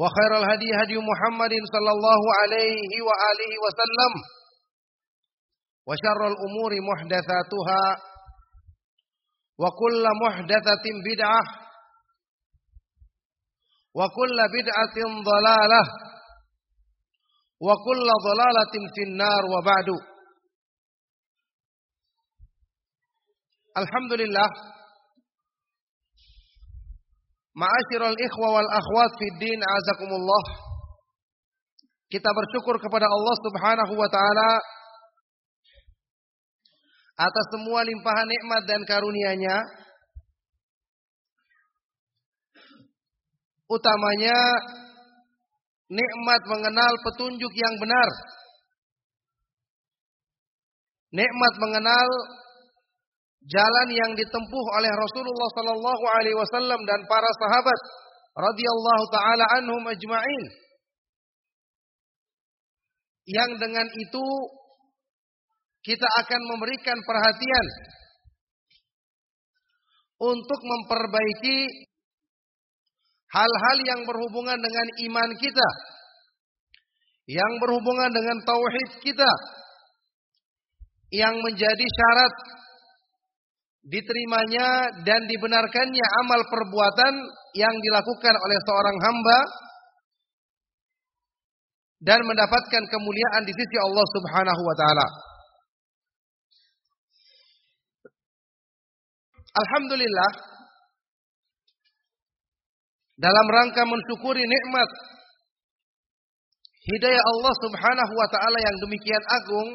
وخير الهدي هدي محمد صلى الله عليه وآله وسلم وشر الأمور محدثاتها وكل محدثة بدعة وكل بدعة ضلالة وكل ضلالة في النار وبعد. الحمد لله Ma'asyiral ikhwa wal akhwat fid din azakumullah. Kita bersyukur kepada Allah Subhanahu wa taala atas semua limpahan nikmat dan karunia-Nya. Utamanya nikmat mengenal petunjuk yang benar. Nikmat mengenal jalan yang ditempuh oleh Rasulullah sallallahu alaihi wasallam dan para sahabat radhiyallahu taala anhum ajma'in. Yang dengan itu kita akan memberikan perhatian untuk memperbaiki hal-hal yang berhubungan dengan iman kita, yang berhubungan dengan tauhid kita, yang menjadi syarat diterimanya dan dibenarkannya amal perbuatan yang dilakukan oleh seorang hamba dan mendapatkan kemuliaan di sisi Allah Subhanahu wa taala. Alhamdulillah dalam rangka mensyukuri nikmat hidayah Allah Subhanahu wa taala yang demikian agung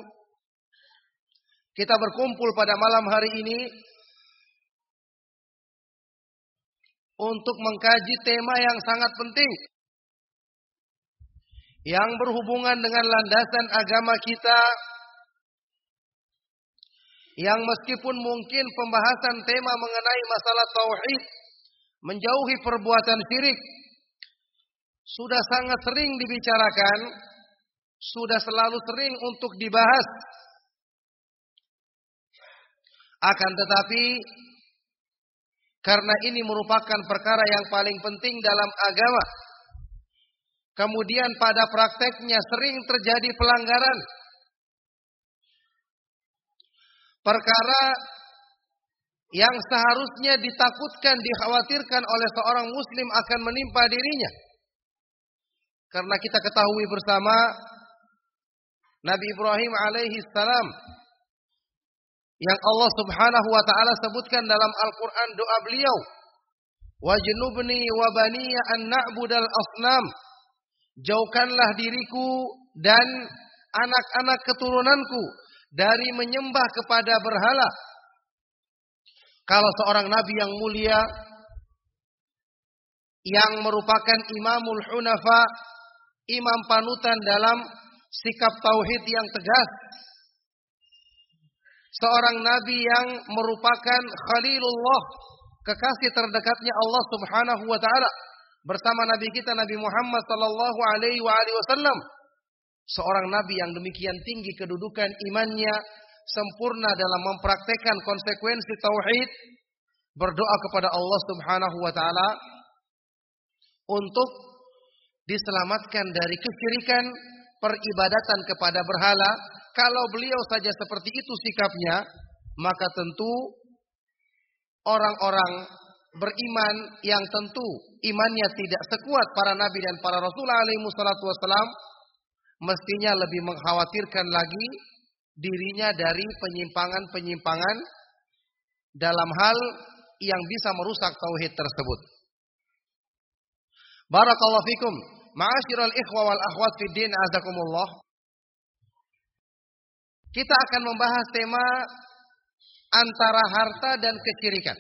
kita berkumpul pada malam hari ini untuk mengkaji tema yang sangat penting yang berhubungan dengan landasan agama kita yang meskipun mungkin pembahasan tema mengenai masalah tauhid menjauhi perbuatan syirik sudah sangat sering dibicarakan sudah selalu sering untuk dibahas. Akan tetapi karena ini merupakan perkara yang paling penting dalam agama. Kemudian pada prakteknya sering terjadi pelanggaran. Perkara yang seharusnya ditakutkan, dikhawatirkan oleh seorang muslim akan menimpa dirinya. Karena kita ketahui bersama Nabi Ibrahim alaihi salam yang Allah Subhanahu wa taala sebutkan dalam Al-Qur'an doa beliau. Wajnubni wa baniya an na'budal asnam. Jauhkanlah diriku dan anak-anak keturunanku dari menyembah kepada berhala. Kalau seorang nabi yang mulia yang merupakan imamul hunafa, imam panutan dalam sikap tauhid yang tegas. Seorang nabi yang merupakan khalilullah, kekasih terdekatnya Allah Subhanahu wa taala bersama nabi kita Nabi Muhammad sallallahu alaihi wasallam. Seorang nabi yang demikian tinggi kedudukan imannya, sempurna dalam mempraktekkan konsekuensi tauhid, berdoa kepada Allah Subhanahu wa taala untuk diselamatkan dari kesyirikan peribadatan kepada berhala. Kalau beliau saja seperti itu sikapnya, maka tentu orang-orang beriman yang tentu imannya tidak sekuat para nabi dan para rasul alaihi wassalam mestinya lebih mengkhawatirkan lagi dirinya dari penyimpangan-penyimpangan dalam hal yang bisa merusak tauhid tersebut. Barakallahu fikum. Ma'asyiral ikhwa wal akhwat fid din azakumullah. Kita akan membahas tema antara harta dan kesyirikan.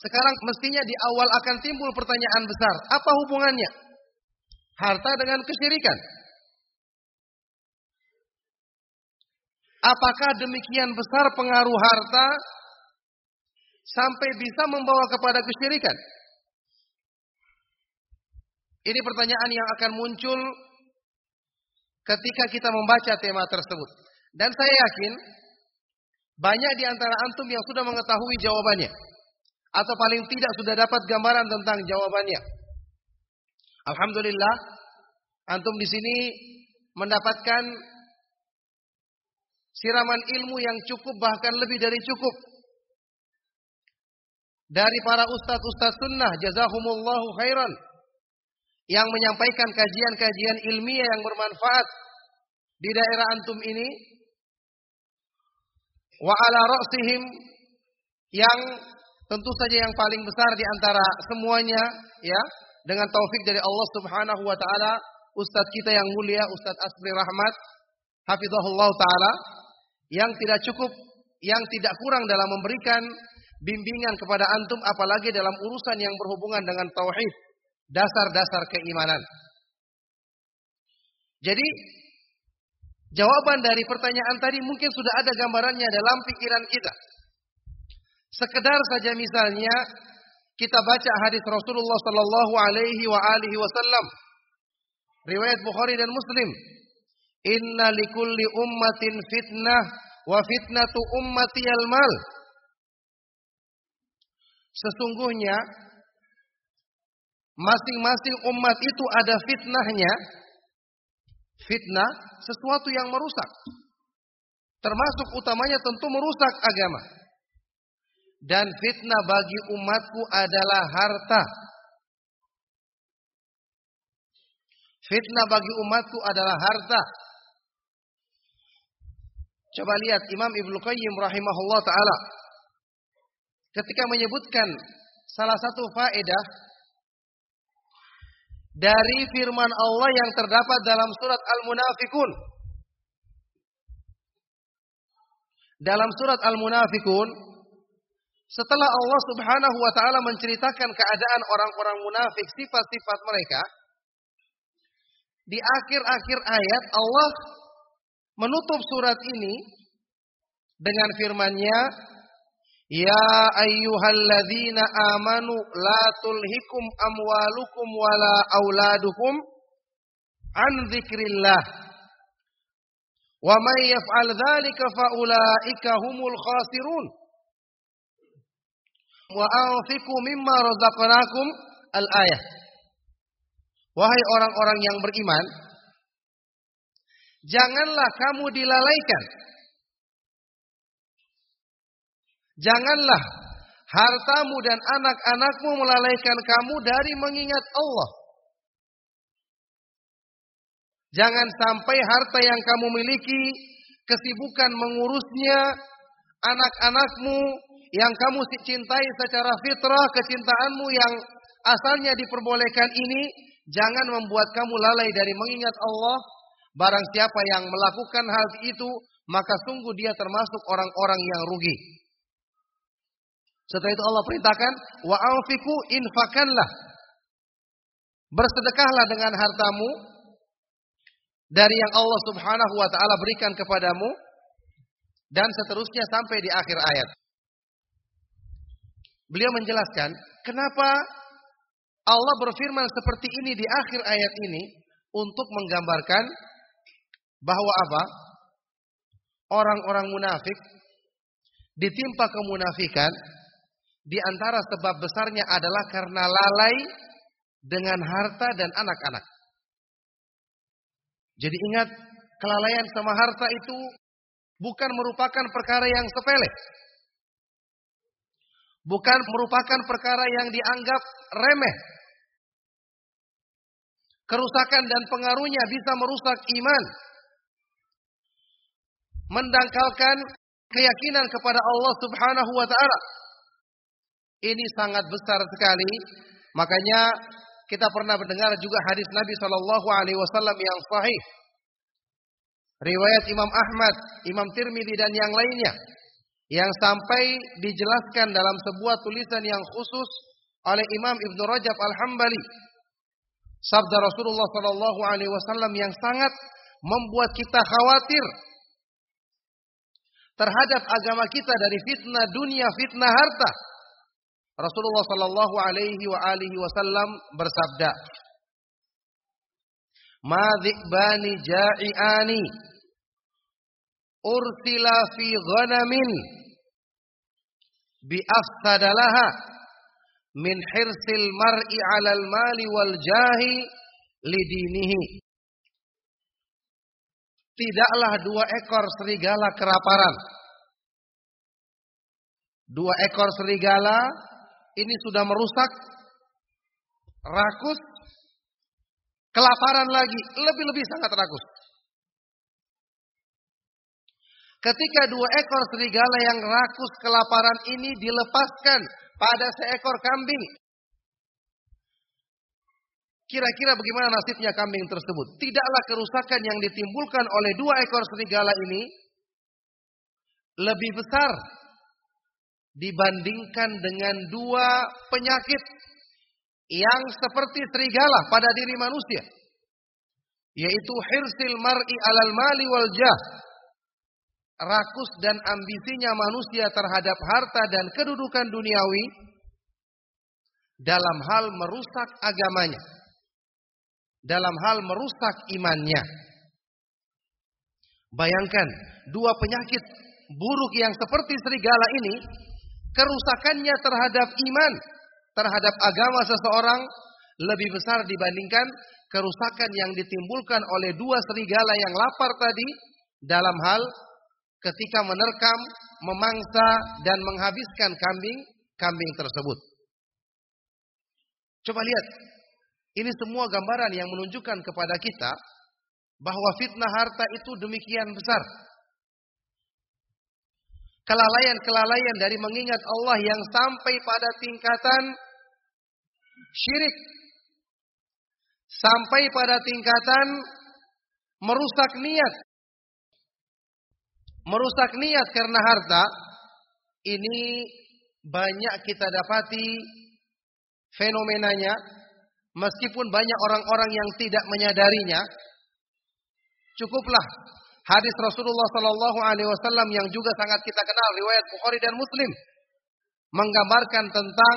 Sekarang mestinya di awal akan timbul pertanyaan besar. Apa hubungannya? Harta dengan kesyirikan. Apakah demikian besar pengaruh harta sampai bisa membawa kepada kesyirikan? Ini pertanyaan yang akan muncul ketika kita membaca tema tersebut. Dan saya yakin banyak di antara antum yang sudah mengetahui jawabannya. Atau paling tidak sudah dapat gambaran tentang jawabannya. Alhamdulillah, antum di sini mendapatkan siraman ilmu yang cukup bahkan lebih dari cukup dari para ustadz-ustadz sunnah jazahumullahu khairan yang menyampaikan kajian-kajian ilmiah yang bermanfaat di daerah antum ini wa ala ra'sihim yang tentu saja yang paling besar di antara semuanya ya dengan taufik dari Allah Subhanahu wa taala ustadz kita yang mulia Ustadz Asri Rahmat hafizahullah taala yang tidak cukup, yang tidak kurang dalam memberikan bimbingan kepada antum apalagi dalam urusan yang berhubungan dengan tauhid, dasar-dasar keimanan. Jadi jawaban dari pertanyaan tadi mungkin sudah ada gambarannya dalam pikiran kita. Sekedar saja misalnya kita baca hadis Rasulullah sallallahu alaihi wasallam riwayat Bukhari dan Muslim Inna likulli ummatin fitnah wa fitnatu ummati al-mal. Sesungguhnya masing-masing umat itu ada fitnahnya. Fitnah sesuatu yang merusak. Termasuk utamanya tentu merusak agama. Dan fitnah bagi umatku adalah harta. Fitnah bagi umatku adalah harta. Coba lihat Imam Ibnu Qayyim rahimahullah taala ketika menyebutkan salah satu faedah dari firman Allah yang terdapat dalam surat Al-Munafikun. Dalam surat Al-Munafikun setelah Allah Subhanahu wa taala menceritakan keadaan orang-orang munafik, sifat-sifat mereka, di akhir-akhir ayat Allah menutup surat ini dengan firman-Nya, Ya ayyuhalladzina amanu la tulhikum amwalukum wala auladukum an dzikrillah. Wa may yaf'al dzalika fa ulaika humul khasirun. Wa anfiqu mimma razaqnakum al-ayah. Wahai orang-orang yang beriman, Janganlah kamu dilalaikan. Janganlah hartamu dan anak-anakmu melalaikan kamu dari mengingat Allah. Jangan sampai harta yang kamu miliki, kesibukan mengurusnya, anak-anakmu yang kamu cintai secara fitrah, kecintaanmu yang asalnya diperbolehkan ini, jangan membuat kamu lalai dari mengingat Allah Barang siapa yang melakukan hal itu, maka sungguh dia termasuk orang-orang yang rugi. Setelah itu Allah perintahkan, wa anfiku infakanlah. Bersedekahlah dengan hartamu dari yang Allah Subhanahu wa taala berikan kepadamu dan seterusnya sampai di akhir ayat. Beliau menjelaskan kenapa Allah berfirman seperti ini di akhir ayat ini untuk menggambarkan bahwa apa? Orang-orang munafik ditimpa kemunafikan di antara sebab besarnya adalah karena lalai dengan harta dan anak-anak. Jadi ingat, kelalaian sama harta itu bukan merupakan perkara yang sepele. Bukan merupakan perkara yang dianggap remeh. Kerusakan dan pengaruhnya bisa merusak iman. Mendangkalkan keyakinan kepada Allah Subhanahu wa taala. Ini sangat besar sekali. Makanya kita pernah mendengar juga hadis Nabi Shallallahu Alaihi Wasallam yang sahih. Riwayat Imam Ahmad, Imam Tirmidzi dan yang lainnya yang sampai dijelaskan dalam sebuah tulisan yang khusus oleh Imam Ibnu Rajab Al-Hambali. Sabda Rasulullah Shallallahu Alaihi Wasallam yang sangat membuat kita khawatir terhadap agama kita dari fitnah dunia, fitnah harta. Rasulullah sallallahu alaihi wa alihi wasallam bersabda, "Madzibani ja'iani ursila fi ghanamin bi afsadalaha min hirsil mar'i 'alal mali wal jahi lidinihi." Tidaklah dua ekor serigala keraparan. Dua ekor serigala ini sudah merusak, rakus, kelaparan lagi, lebih-lebih sangat rakus. Ketika dua ekor serigala yang rakus kelaparan ini dilepaskan pada seekor kambing. Kira-kira bagaimana nasibnya kambing tersebut? Tidaklah kerusakan yang ditimbulkan oleh dua ekor serigala ini lebih besar dibandingkan dengan dua penyakit yang seperti serigala pada diri manusia yaitu hirsil mar'i alal mali wal jah rakus dan ambisinya manusia terhadap harta dan kedudukan duniawi dalam hal merusak agamanya dalam hal merusak imannya. Bayangkan dua penyakit buruk yang seperti serigala ini kerusakannya terhadap iman, terhadap agama seseorang lebih besar dibandingkan kerusakan yang ditimbulkan oleh dua serigala yang lapar tadi dalam hal ketika menerkam, memangsa dan menghabiskan kambing-kambing tersebut. Coba lihat, ini semua gambaran yang menunjukkan kepada kita bahwa fitnah harta itu demikian besar kelalaian-kelalaian dari mengingat Allah yang sampai pada tingkatan syirik. Sampai pada tingkatan merusak niat. Merusak niat karena harta. Ini banyak kita dapati fenomenanya. Meskipun banyak orang-orang yang tidak menyadarinya. Cukuplah Hadis Rasulullah Sallallahu Alaihi Wasallam yang juga sangat kita kenal, riwayat Bukhari dan Muslim, menggambarkan tentang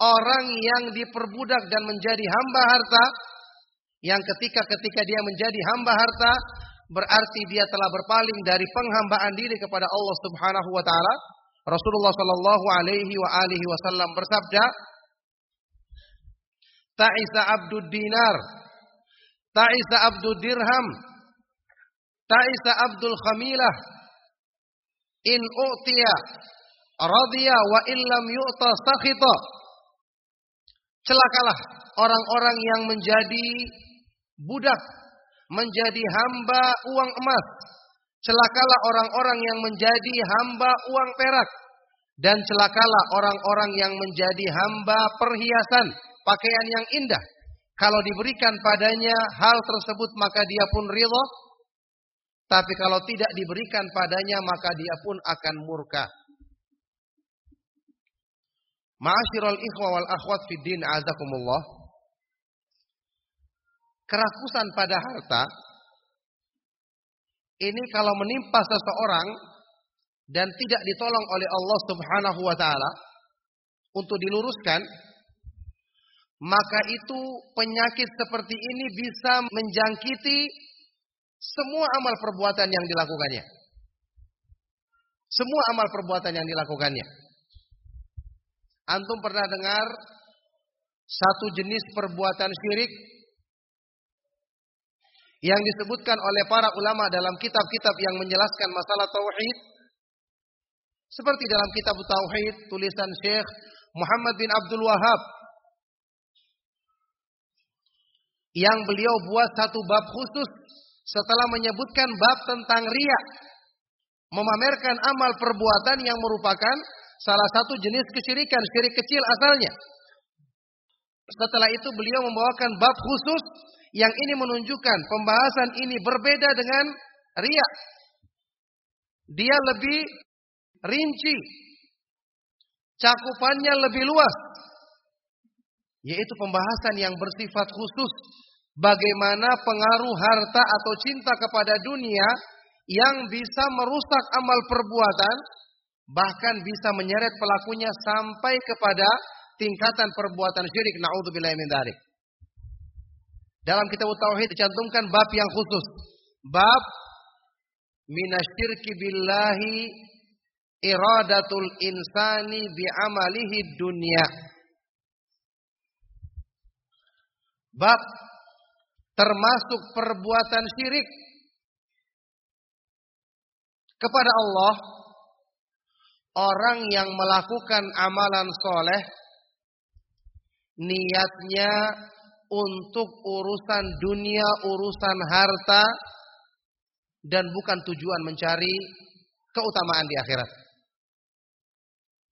orang yang diperbudak dan menjadi hamba harta, yang ketika ketika dia menjadi hamba harta, berarti dia telah berpaling dari penghambaan diri kepada Allah Subhanahu Wa Taala. Rasulullah Sallallahu Alaihi Wasallam bersabda, Ta'isa abdud dinar, ta'isa abdud dirham, Ta'isa Abdul Khamilah in u'tiya radiya wa illam yu'ta sakhita. Celakalah orang-orang yang menjadi budak, menjadi hamba uang emas. Celakalah orang-orang yang menjadi hamba uang perak. Dan celakalah orang-orang yang menjadi hamba perhiasan, pakaian yang indah. Kalau diberikan padanya hal tersebut maka dia pun ridho. Tapi kalau tidak diberikan padanya maka dia pun akan murka. Ma'asyiral ikhwa wal akhwat fid din azakumullah. Kerakusan pada harta ini kalau menimpa seseorang dan tidak ditolong oleh Allah Subhanahu wa taala untuk diluruskan maka itu penyakit seperti ini bisa menjangkiti semua amal perbuatan yang dilakukannya. Semua amal perbuatan yang dilakukannya. Antum pernah dengar satu jenis perbuatan syirik yang disebutkan oleh para ulama dalam kitab-kitab yang menjelaskan masalah tauhid? Seperti dalam kitab tauhid tulisan Syekh Muhammad bin Abdul Wahab yang beliau buat satu bab khusus setelah menyebutkan bab tentang riak memamerkan amal perbuatan yang merupakan salah satu jenis kesyirikan, syirik kecil asalnya. Setelah itu beliau membawakan bab khusus yang ini menunjukkan pembahasan ini berbeda dengan riak. Dia lebih rinci. Cakupannya lebih luas. Yaitu pembahasan yang bersifat khusus. Bagaimana pengaruh harta atau cinta kepada dunia yang bisa merusak amal perbuatan bahkan bisa menyeret pelakunya sampai kepada tingkatan perbuatan syirik naudzubillah min dzalik. Dalam kitab tauhid dicantumkan bab yang khusus. Bab minasyirki billahi iradatul insani bi amalihi dunya. Bab termasuk perbuatan syirik kepada Allah orang yang melakukan amalan soleh niatnya untuk urusan dunia, urusan harta dan bukan tujuan mencari keutamaan di akhirat.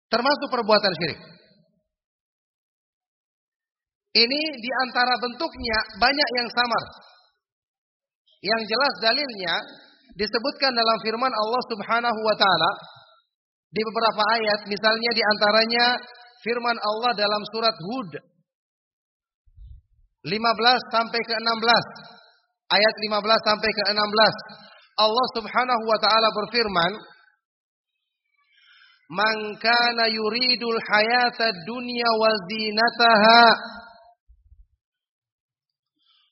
Termasuk perbuatan syirik. Ini di antara bentuknya banyak yang samar. Yang jelas dalilnya disebutkan dalam firman Allah Subhanahu wa taala di beberapa ayat, misalnya di antaranya firman Allah dalam surat Hud 15 sampai ke 16. Ayat 15 sampai ke 16. Allah Subhanahu wa taala berfirman, "Man kana yuridul hayata dunya wa zinataha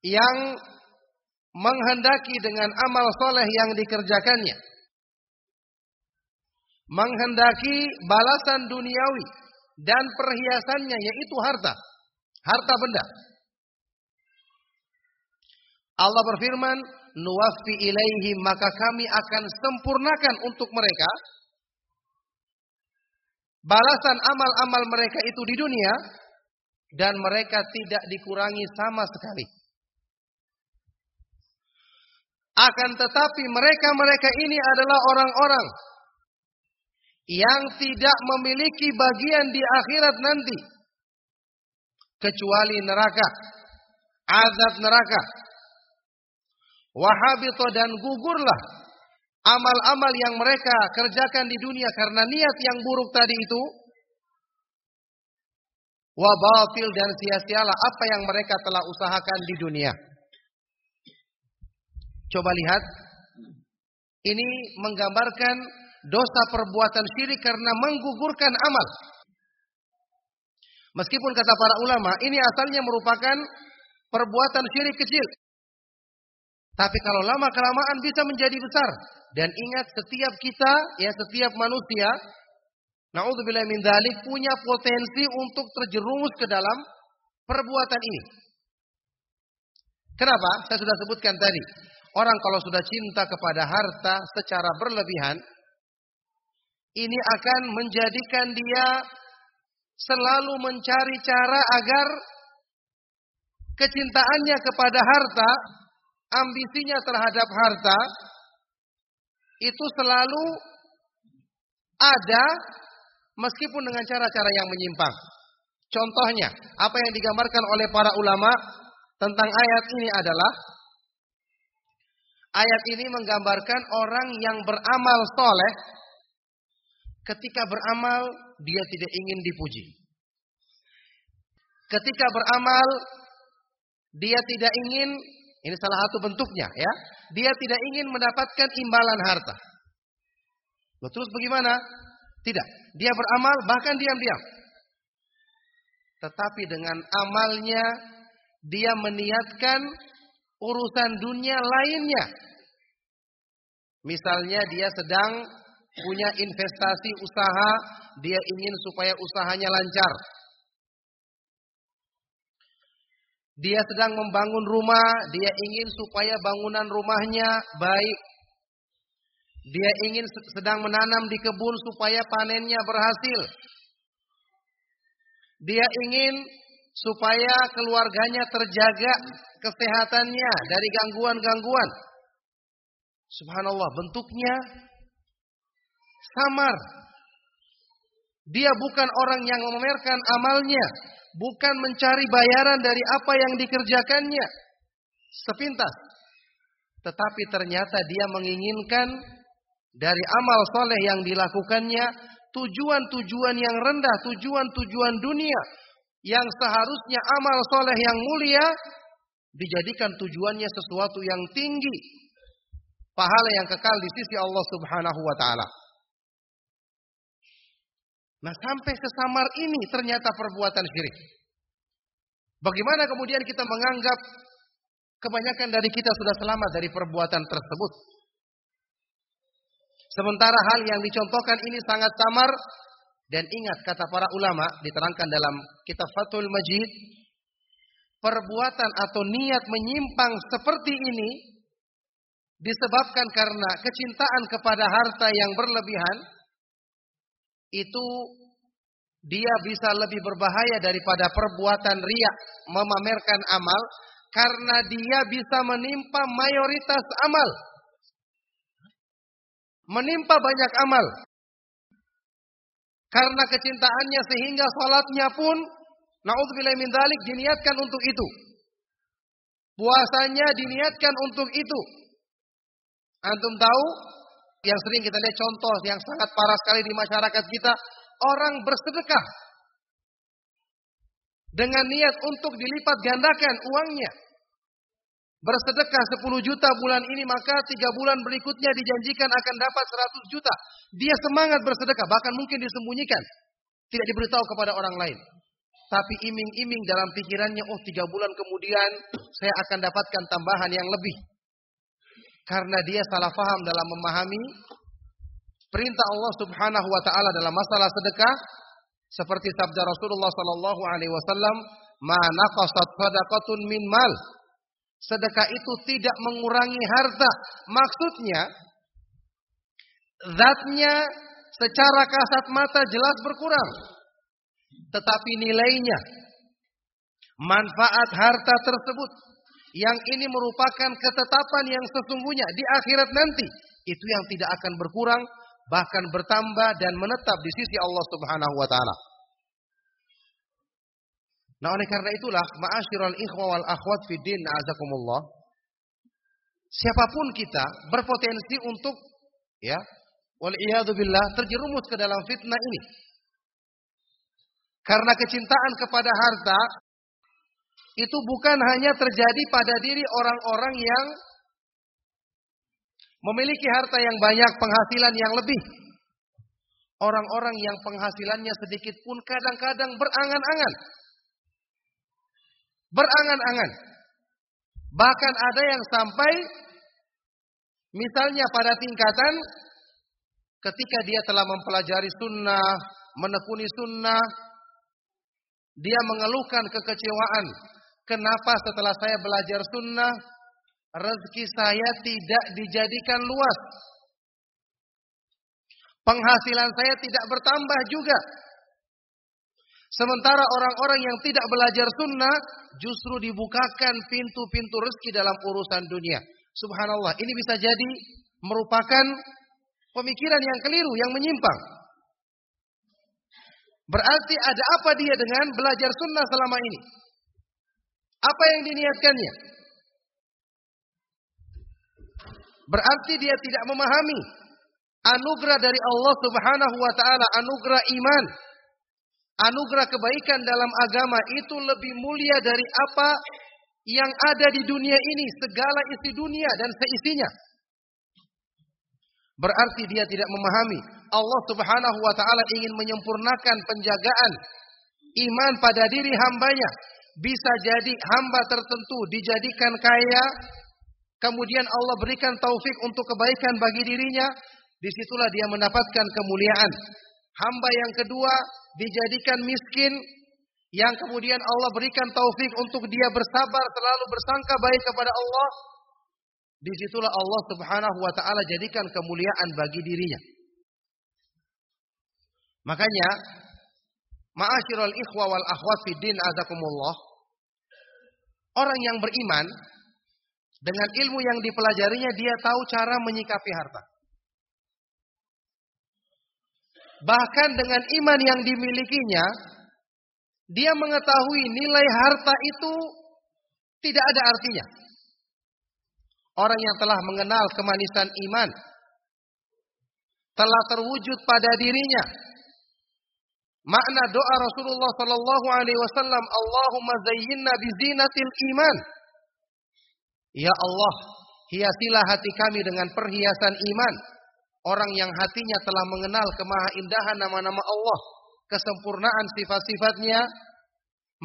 yang menghendaki dengan amal soleh yang dikerjakannya, menghendaki balasan duniawi dan perhiasannya yaitu harta. Harta benda. Allah berfirman, "Nuwaffi ilaihi maka kami akan sempurnakan untuk mereka balasan amal-amal mereka itu di dunia dan mereka tidak dikurangi sama sekali." Akan tetapi mereka-mereka ini adalah orang-orang yang tidak memiliki bagian di akhirat nanti. Kecuali neraka azab neraka. Wahabito dan gugurlah amal-amal yang mereka kerjakan di dunia karena niat yang buruk tadi itu. Wabatil dan sia-sialah apa yang mereka telah usahakan di dunia coba lihat ini menggambarkan dosa perbuatan syirik karena menggugurkan amal. Meskipun kata para ulama, ini asalnya merupakan perbuatan syirik kecil. Tapi kalau lama kelamaan bisa menjadi besar. Dan ingat setiap kita, ya setiap manusia, naudzubillah min dzalik punya potensi untuk terjerumus ke dalam perbuatan ini. Kenapa? Saya sudah sebutkan tadi. Orang kalau sudah cinta kepada harta secara berlebihan, ini akan menjadikan dia selalu mencari cara agar kecintaannya kepada harta, ambisinya terhadap harta, itu selalu ada meskipun dengan cara-cara yang menyimpang. Contohnya, apa yang digambarkan oleh para ulama tentang ayat ini adalah ayat ini menggambarkan orang yang beramal soleh ketika beramal dia tidak ingin dipuji. Ketika beramal dia tidak ingin ini salah satu bentuknya ya, dia tidak ingin mendapatkan imbalan harta. Loh, terus bagaimana? Tidak. Dia beramal bahkan diam-diam. Tetapi dengan amalnya dia meniatkan urusan dunia lainnya. Misalnya dia sedang punya investasi usaha, dia ingin supaya usahanya lancar. Dia sedang membangun rumah, dia ingin supaya bangunan rumahnya baik. Dia ingin sedang menanam di kebun supaya panennya berhasil. Dia ingin supaya keluarganya terjaga kesehatannya dari gangguan-gangguan. Subhanallah, bentuknya samar. Dia bukan orang yang memamerkan amalnya, bukan mencari bayaran dari apa yang dikerjakannya. Sepintas. Tetapi ternyata dia menginginkan dari amal soleh yang dilakukannya tujuan-tujuan yang rendah, tujuan-tujuan dunia yang seharusnya amal soleh yang mulia dijadikan tujuannya sesuatu yang tinggi, pahala yang kekal di sisi Allah Subhanahu wa taala. Nah, sampai sesamar ini ternyata perbuatan syirik. Bagaimana kemudian kita menganggap kebanyakan dari kita sudah selamat dari perbuatan tersebut? Sementara hal yang dicontohkan ini sangat samar dan ingat kata para ulama diterangkan dalam kitab Fathul Majid, perbuatan atau niat menyimpang seperti ini disebabkan karena kecintaan kepada harta yang berlebihan itu dia bisa lebih berbahaya daripada perbuatan riak memamerkan amal karena dia bisa menimpa mayoritas amal menimpa banyak amal. Karena kecintaannya sehingga salatnya pun naudzubillah min dalik diniatkan untuk itu. Puasanya diniatkan untuk itu. Antum tahu yang sering kita lihat contoh yang sangat parah sekali di masyarakat kita, orang bersedekah dengan niat untuk dilipat gandakan uangnya bersedekah 10 juta bulan ini maka tiga bulan berikutnya dijanjikan akan dapat 100 juta. Dia semangat bersedekah bahkan mungkin disembunyikan. Tidak diberitahu kepada orang lain. Tapi iming-iming dalam pikirannya, oh tiga bulan kemudian saya akan dapatkan tambahan yang lebih. Karena dia salah faham dalam memahami perintah Allah Subhanahu wa taala dalam masalah sedekah seperti sabda Rasulullah sallallahu alaihi wasallam, "Ma naqasat sadaqatun min mal" Sedekah itu tidak mengurangi harta. Maksudnya, zatnya secara kasat mata jelas berkurang. Tetapi nilainya, manfaat harta tersebut, yang ini merupakan ketetapan yang sesungguhnya di akhirat nanti. Itu yang tidak akan berkurang, bahkan bertambah dan menetap di sisi Allah subhanahu wa ta'ala. Nah oleh karena itulah ma'asyiral ikhwa wal akhwat fi din azakumullah. Siapa pun kita berpotensi untuk ya wal billah terjerumus ke dalam fitnah ini. Karena kecintaan kepada harta itu bukan hanya terjadi pada diri orang-orang yang memiliki harta yang banyak, penghasilan yang lebih. Orang-orang yang penghasilannya sedikit pun kadang-kadang berangan-angan berangan-angan. Bahkan ada yang sampai misalnya pada tingkatan ketika dia telah mempelajari sunnah, menekuni sunnah, dia mengeluhkan kekecewaan kenapa setelah saya belajar sunnah, rezeki saya tidak dijadikan luas. Penghasilan saya tidak bertambah juga. Sementara orang-orang yang tidak belajar sunnah justru dibukakan pintu-pintu rezeki dalam urusan dunia. Subhanallah, ini bisa jadi merupakan pemikiran yang keliru, yang menyimpang. Berarti ada apa dia dengan belajar sunnah selama ini? Apa yang diniatkannya? Berarti dia tidak memahami anugerah dari Allah Subhanahu wa taala, anugerah iman, anugerah kebaikan dalam agama itu lebih mulia dari apa yang ada di dunia ini, segala isi dunia dan seisinya. Berarti dia tidak memahami Allah Subhanahu wa taala ingin menyempurnakan penjagaan iman pada diri hambanya. Bisa jadi hamba tertentu dijadikan kaya, kemudian Allah berikan taufik untuk kebaikan bagi dirinya, di situlah dia mendapatkan kemuliaan. Hamba yang kedua dijadikan miskin, yang kemudian Allah berikan taufik untuk dia bersabar selalu bersangka baik kepada Allah, di situlah Allah Subhanahu wa taala jadikan kemuliaan bagi dirinya. Makanya ma'asyiral ikhwa wal akhwat azakumullah orang yang beriman dengan ilmu yang dipelajarinya dia tahu cara menyikapi harta. Bahkan dengan iman yang dimilikinya, dia mengetahui nilai harta itu tidak ada artinya. Orang yang telah mengenal kemanisan iman telah terwujud pada dirinya. Makna doa Rasulullah sallallahu alaihi wasallam, Allahumma zayyinna bizinatil iman. Ya Allah, hiasilah hati kami dengan perhiasan iman Orang yang hatinya telah mengenal kemahaindahan nama-nama Allah, kesempurnaan sifat-sifatnya,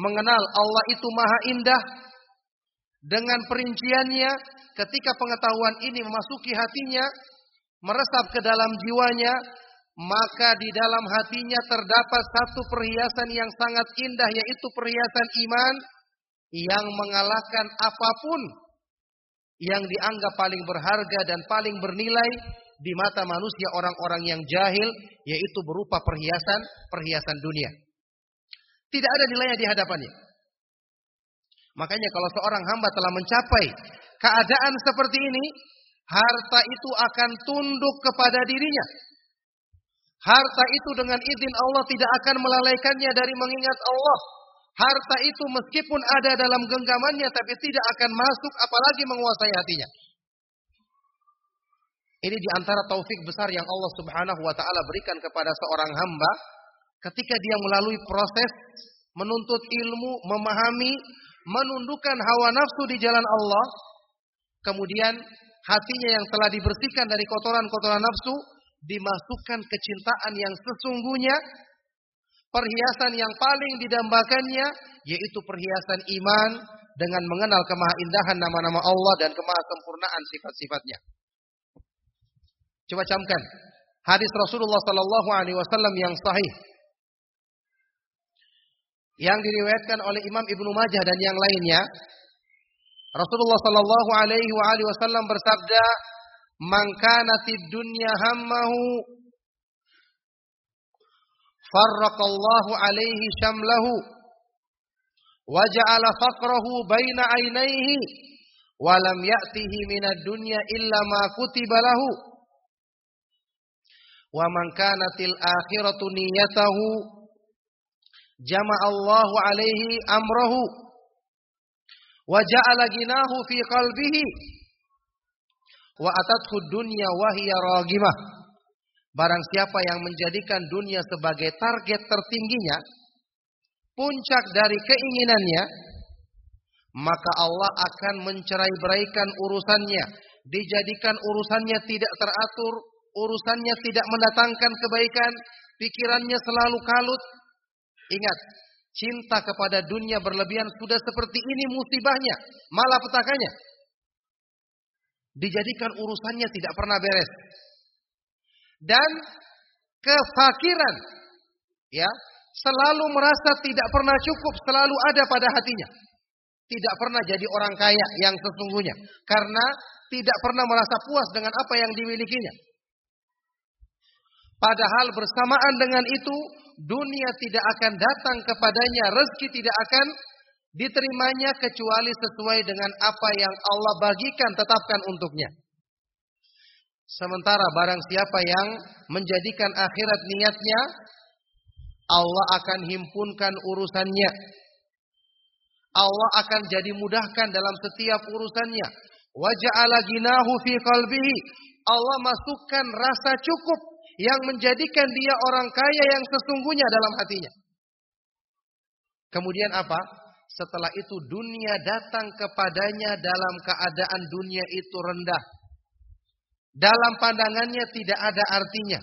mengenal Allah itu maha indah dengan perinciannya, ketika pengetahuan ini memasuki hatinya, meresap ke dalam jiwanya, maka di dalam hatinya terdapat satu perhiasan yang sangat indah yaitu perhiasan iman yang mengalahkan apa pun yang dianggap paling berharga dan paling bernilai di mata manusia orang-orang yang jahil yaitu berupa perhiasan perhiasan dunia. Tidak ada nilainya di hadapannya. Makanya kalau seorang hamba telah mencapai keadaan seperti ini, harta itu akan tunduk kepada dirinya. Harta itu dengan izin Allah tidak akan melalaikannya dari mengingat Allah. Harta itu meskipun ada dalam genggamannya tapi tidak akan masuk apalagi menguasai hatinya. Ini di antara taufik besar yang Allah Subhanahu wa taala berikan kepada seorang hamba ketika dia melalui proses menuntut ilmu, memahami, menundukkan hawa nafsu di jalan Allah, kemudian hatinya yang telah dibersihkan dari kotoran-kotoran nafsu dimasukkan kecintaan yang sesungguhnya, perhiasan yang paling didambakannya yaitu perhiasan iman dengan mengenal kemahaindahan nama-nama Allah dan kemahasempurnaan sifat-sifatnya. Coba camkan. Hadis Rasulullah sallallahu alaihi wasallam yang sahih. Yang diriwayatkan oleh Imam Ibnu Majah dan yang lainnya. Rasulullah sallallahu alaihi wasallam bersabda man kanatid dunya hammahu farraqallahu alaihi syamlahu wa ja'ala faqrahu baina ainaihi wa lam ya'tihi minad dunya illa ma kutiba lahu wa man kanatil akhiratu niyatahu jama'allahu alaihi amrahu. Wa ja'ala ginahu fi qalbihi wa atathu dunya wa hiya ragimah. Barang siapa yang menjadikan dunia sebagai target tertingginya puncak dari keinginannya maka Allah akan mencerai-beraikan urusannya dijadikan urusannya tidak teratur urusannya tidak mendatangkan kebaikan, pikirannya selalu kalut. Ingat, cinta kepada dunia berlebihan sudah seperti ini musibahnya, malah petakannya. Dijadikan urusannya tidak pernah beres. Dan kefakiran, ya, selalu merasa tidak pernah cukup, selalu ada pada hatinya. tidak pernah jadi orang kaya yang sesungguhnya karena tidak pernah merasa puas dengan apa yang dimilikinya. Padahal bersamaan dengan itu dunia tidak akan datang kepadanya, rezeki tidak akan diterimanya kecuali sesuai dengan apa yang Allah bagikan tetapkan untuknya. Sementara barang siapa yang menjadikan akhirat niatnya, Allah akan himpunkan urusannya. Allah akan jadi mudahkan dalam setiap urusannya. Waja'ala ginahu fi qalbihi. Allah masukkan rasa cukup yang menjadikan dia orang kaya yang sesungguhnya dalam hatinya. Kemudian apa? Setelah itu dunia datang kepadanya dalam keadaan dunia itu rendah. Dalam pandangannya tidak ada artinya.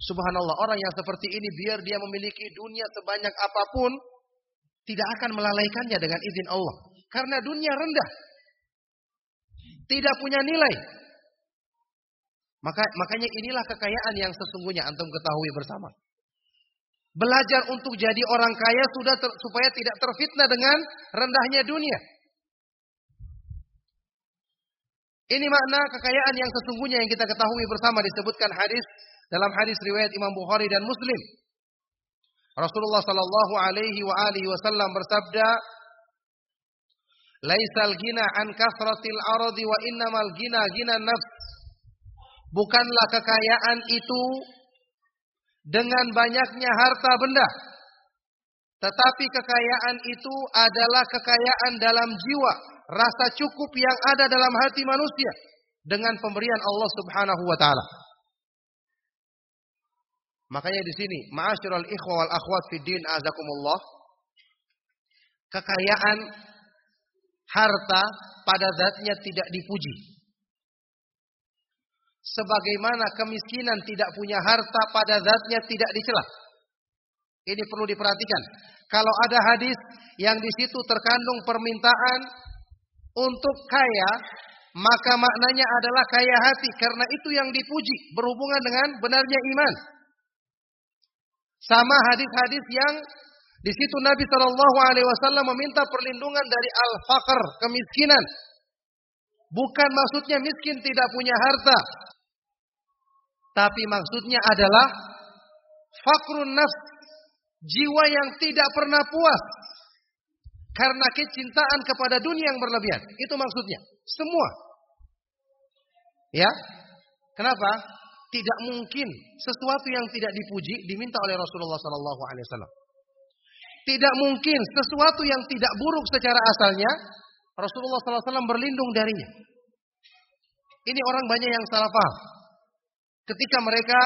Subhanallah, orang yang seperti ini biar dia memiliki dunia sebanyak apa pun, tidak akan melalaikannya dengan izin Allah. Karena dunia rendah. Tidak punya nilai. Maka makanya inilah kekayaan yang sesungguhnya antum ketahui bersama. Belajar untuk jadi orang kaya sudah ter, supaya tidak terfitnah dengan rendahnya dunia. Ini makna kekayaan yang sesungguhnya yang kita ketahui bersama disebutkan hadis dalam hadis riwayat Imam Bukhari dan Muslim. Rasulullah sallallahu alaihi wa alihi wasallam bersabda, "Laisal gina an kasratil ardi wa innamal gina gina nafs." Bukanlah kekayaan itu dengan banyaknya harta benda. Tetapi kekayaan itu adalah kekayaan dalam jiwa, rasa cukup yang ada dalam hati manusia dengan pemberian Allah Subhanahu wa taala. Makanya di sini, ma'asyiral ikhwa wal akhwat fi din azakumullah. Kekayaan harta pada zatnya tidak dipuji. Sebagaimana kemiskinan tidak punya harta pada zatnya tidak dicela. Ini perlu diperhatikan. Kalau ada hadis yang di situ terkandung permintaan untuk kaya, maka maknanya adalah kaya hati karena itu yang dipuji berhubungan dengan benarnya iman. Sama hadis-hadis yang di situ Nabi Shallallahu Alaihi Wasallam meminta perlindungan dari al-fakr kemiskinan. Bukan maksudnya miskin tidak punya harta, tapi maksudnya adalah fakrun nafs, jiwa yang tidak pernah puas karena kecintaan kepada dunia yang berlebihan. Itu maksudnya. Semua. Ya. Kenapa? Tidak mungkin sesuatu yang tidak dipuji diminta oleh Rasulullah sallallahu alaihi wasallam. Tidak mungkin sesuatu yang tidak buruk secara asalnya Rasulullah sallallahu alaihi wasallam berlindung darinya. Ini orang banyak yang salah paham ketika mereka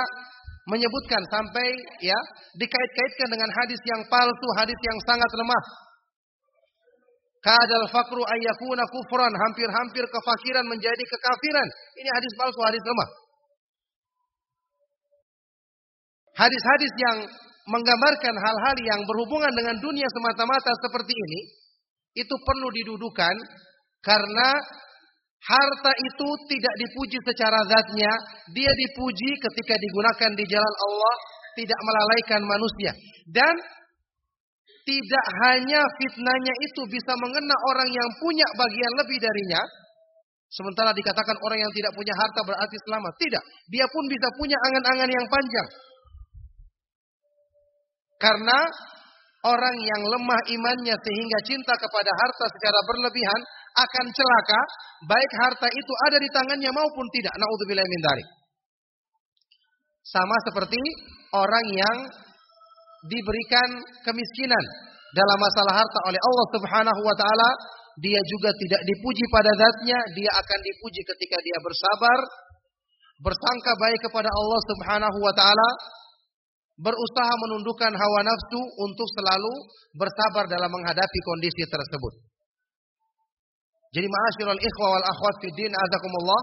menyebutkan sampai ya dikait-kaitkan dengan hadis yang palsu, hadis yang sangat lemah. Kadal fakru ayyakuna kufran, hampir-hampir kefakiran menjadi kekafiran. Ini hadis palsu, hadis lemah. Hadis-hadis yang menggambarkan hal-hal yang berhubungan dengan dunia semata-mata seperti ini, itu perlu didudukan karena Harta itu tidak dipuji secara zatnya, dia dipuji ketika digunakan di jalan Allah, tidak melalaikan manusia. Dan tidak hanya fitnahnya itu bisa mengena orang yang punya bagian lebih darinya, sementara dikatakan orang yang tidak punya harta berarti selamat. Tidak, dia pun bisa punya angan-angan yang panjang. Karena orang yang lemah imannya sehingga cinta kepada harta secara berlebihan akan celaka, baik harta itu ada di tangannya maupun tidak. Nauzubillah min dzalik. Sama seperti orang yang diberikan kemiskinan dalam masalah harta oleh Allah Subhanahu wa taala, dia juga tidak dipuji pada zatnya, dia akan dipuji ketika dia bersabar, bersangka baik kepada Allah Subhanahu wa taala, berusaha menundukkan hawa nafsu untuk selalu bersabar dalam menghadapi kondisi tersebut. Jadi ma'asyiral ikhwa wal akhwat fi din azakumullah.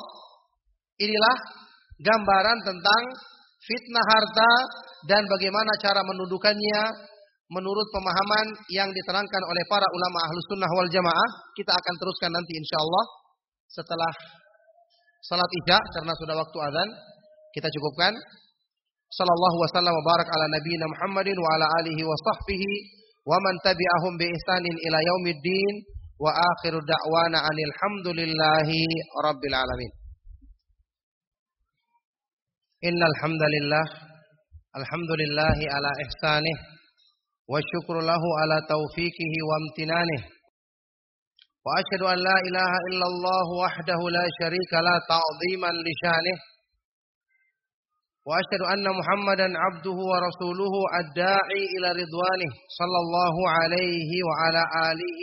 Inilah gambaran tentang fitnah harta dan bagaimana cara menundukannya menurut pemahaman yang diterangkan oleh para ulama ahlus sunnah wal jamaah. Kita akan teruskan nanti insya Allah setelah salat isya karena sudah waktu azan. Kita cukupkan. Sallallahu wasallam wa barak ala nabiyina Muhammadin wa ala alihi wa sahbihi wa man tabi'ahum bi ihsanin ila yaumiddin. وآخر دعوانا عن الحمد لله رب العالمين. إن الحمد لله الحمد لله على إحسانه والشكر له على توفيقه وامتنانه. وأشهد أن لا إله إلا الله وحده لا شريك له تعظيما لشانه. وأشهد أن محمدا عبده ورسوله الداعي إلى رضوانه صلى الله عليه وعلى آله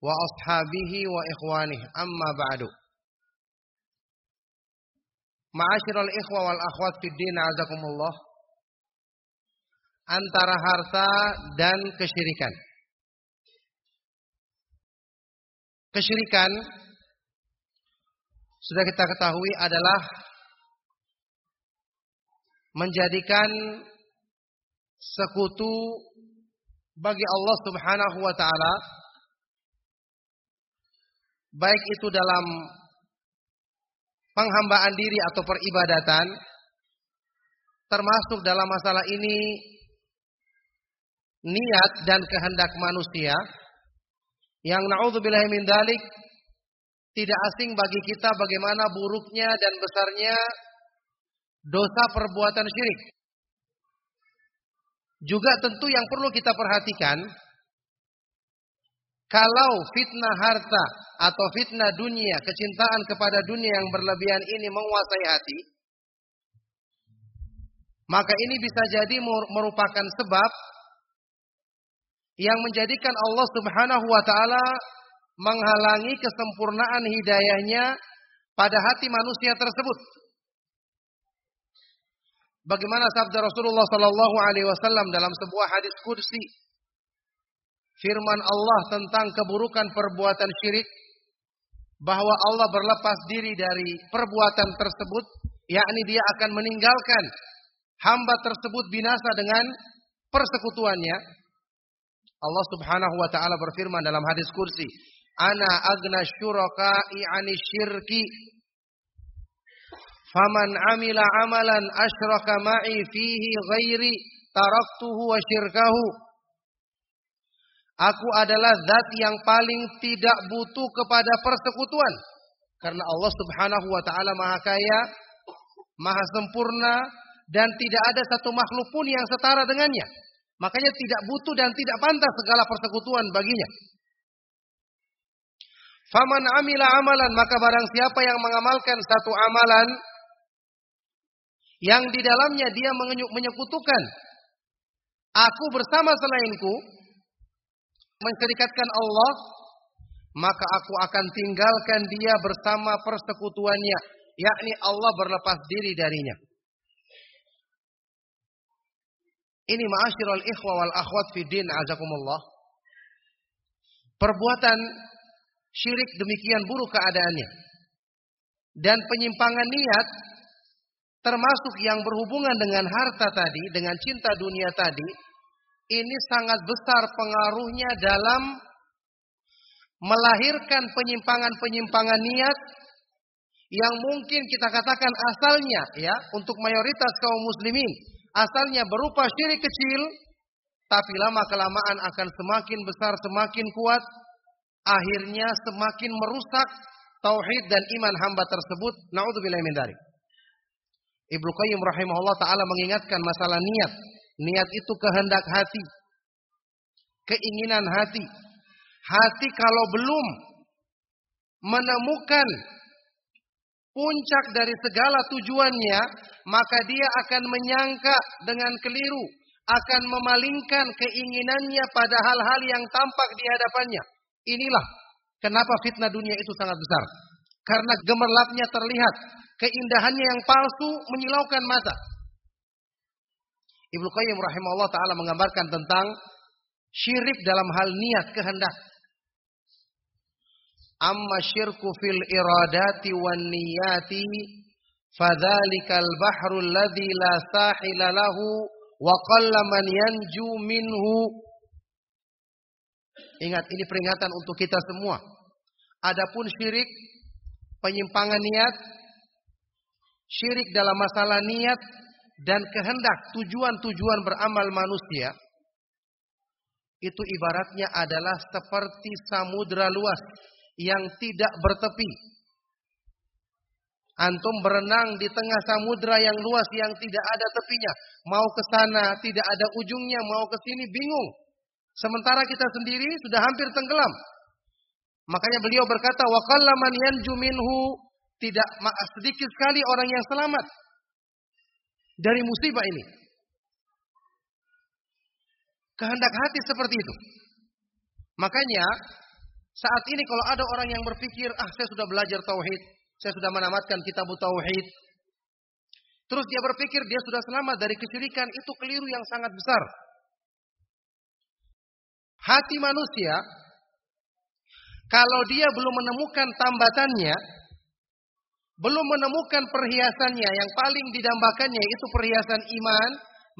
wa ashabihi wa ikhwanih amma ba'du. Ma'asyiral ikhwa wal akhwat fid din azakumullah antara harta dan kesyirikan. Kesyirikan sudah kita ketahui adalah menjadikan sekutu bagi Allah Subhanahu wa taala baik itu dalam penghambaan diri atau peribadatan termasuk dalam masalah ini niat dan kehendak manusia yang naudzubillah min dalik tidak asing bagi kita bagaimana buruknya dan besarnya dosa perbuatan syirik. Juga tentu yang perlu kita perhatikan, kalau fitnah harta atau fitnah dunia, kecintaan kepada dunia yang berlebihan ini menguasai hati, maka ini bisa jadi merupakan sebab yang menjadikan Allah Subhanahu wa taala menghalangi kesempurnaan hidayahnya pada hati manusia tersebut. Bagaimana sabda Rasulullah sallallahu alaihi wasallam dalam sebuah hadis kursi firman Allah tentang keburukan perbuatan syirik. Bahwa Allah berlepas diri dari perbuatan tersebut. Yakni dia akan meninggalkan hamba tersebut binasa dengan persekutuannya. Allah Subhanahu wa taala berfirman dalam hadis kursi. Ana agna syuraka'i 'ani syirki. Faman amila amalan asyraka ma'i fihi ghairi taraktuhu wa syirkahu. Aku adalah zat yang paling tidak butuh kepada persekutuan. Karena Allah subhanahu wa ta'ala maha kaya, maha sempurna, dan tidak ada satu makhluk pun yang setara dengannya. Makanya tidak butuh dan tidak pantas segala persekutuan baginya. Faman amila amalan, maka barang siapa yang mengamalkan satu amalan, yang di dalamnya dia menyekutukan aku bersama selainku menserikatkan Allah maka aku akan tinggalkan dia bersama persekutuannya yakni Allah berlepas diri darinya. Ini ma'asyiral ikhwa wal akhwat fi din azakumullah. Perbuatan syirik demikian buruk keadaannya. Dan penyimpangan niat termasuk yang berhubungan dengan harta tadi, dengan cinta dunia tadi, ini sangat besar pengaruhnya dalam melahirkan penyimpangan-penyimpangan niat yang mungkin kita katakan asalnya ya untuk mayoritas kaum muslimin asalnya berupa syirik kecil tapi lama kelamaan akan semakin besar semakin kuat akhirnya semakin merusak tauhid dan iman hamba tersebut naudzubillah min dzalik Ibnu Qayyim rahimahullah taala mengingatkan masalah niat. Niat itu kehendak hati. Keinginan hati. Hati kalau belum menemukan puncak dari segala tujuannya, maka dia akan menyangka dengan keliru, akan memalingkan keinginannya pada hal-hal yang tampak di hadapannya. Inilah kenapa fitnah dunia itu sangat besar. Karena gemerlapnya terlihat, keindahannya yang palsu menyilaukan mata. Ibnu Qayyim rahimahullah taala menggambarkan tentang syirik dalam hal niat kehendak. Amma syirku fil iradati wan niyati fadzalikal bahrul ladzi la sahila lahu wa qalla man yanju minhu. Ingat ini peringatan untuk kita semua. Adapun syirik penyimpangan niat syirik dalam masalah niat dan kehendak tujuan-tujuan beramal manusia itu ibaratnya adalah seperti samudra luas yang tidak bertepi. Antum berenang di tengah samudra yang luas yang tidak ada tepinya. Mau ke sana tidak ada ujungnya, mau ke sini bingung. Sementara kita sendiri sudah hampir tenggelam. Makanya beliau berkata, "Wa qallaman yanju minhu" tidak sedikit sekali orang yang selamat dari musibah ini. Kehendak hati seperti itu. Makanya saat ini kalau ada orang yang berpikir, ah saya sudah belajar tauhid, saya sudah menamatkan kitab tauhid. Terus dia berpikir dia sudah selamat dari kesyirikan, itu keliru yang sangat besar. Hati manusia kalau dia belum menemukan tambatannya, belum menemukan perhiasannya yang paling didambakannya yaitu perhiasan iman,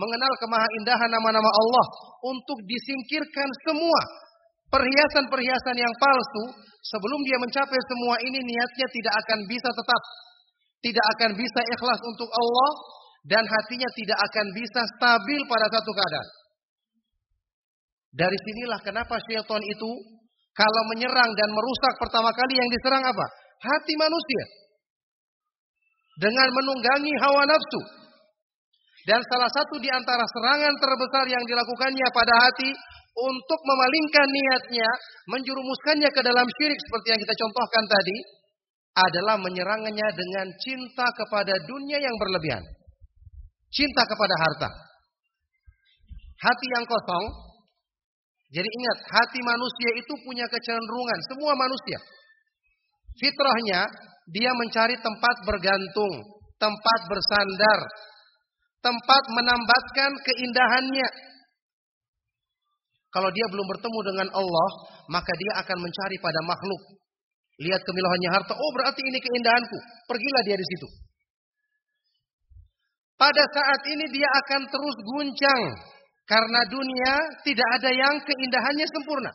mengenal kemahaindahan nama-nama Allah untuk disingkirkan semua perhiasan-perhiasan yang palsu sebelum dia mencapai semua ini niatnya tidak akan bisa tetap tidak akan bisa ikhlas untuk Allah dan hatinya tidak akan bisa stabil pada satu keadaan. Dari sinilah kenapa syaitan itu kalau menyerang dan merusak pertama kali yang diserang apa? Hati manusia. Dengan menunggangi hawa nafsu. Dan salah satu di antara serangan terbesar yang dilakukannya pada hati untuk memalingkan niatnya, menjurumuskannya ke dalam syirik seperti yang kita contohkan tadi, adalah menyerangnya dengan cinta kepada dunia yang berlebihan. Cinta kepada harta. Hati yang kosong. Jadi ingat, hati manusia itu punya kecenderungan, semua manusia. Fitrahnya, dia mencari tempat bergantung, tempat bersandar, tempat menambatkan keindahannya. Kalau dia belum bertemu dengan Allah, maka dia akan mencari pada makhluk. Lihat kemilahannya harta, oh berarti ini keindahanku. Pergilah dia di situ. Pada saat ini dia akan terus guncang karena dunia tidak ada yang keindahannya sempurna.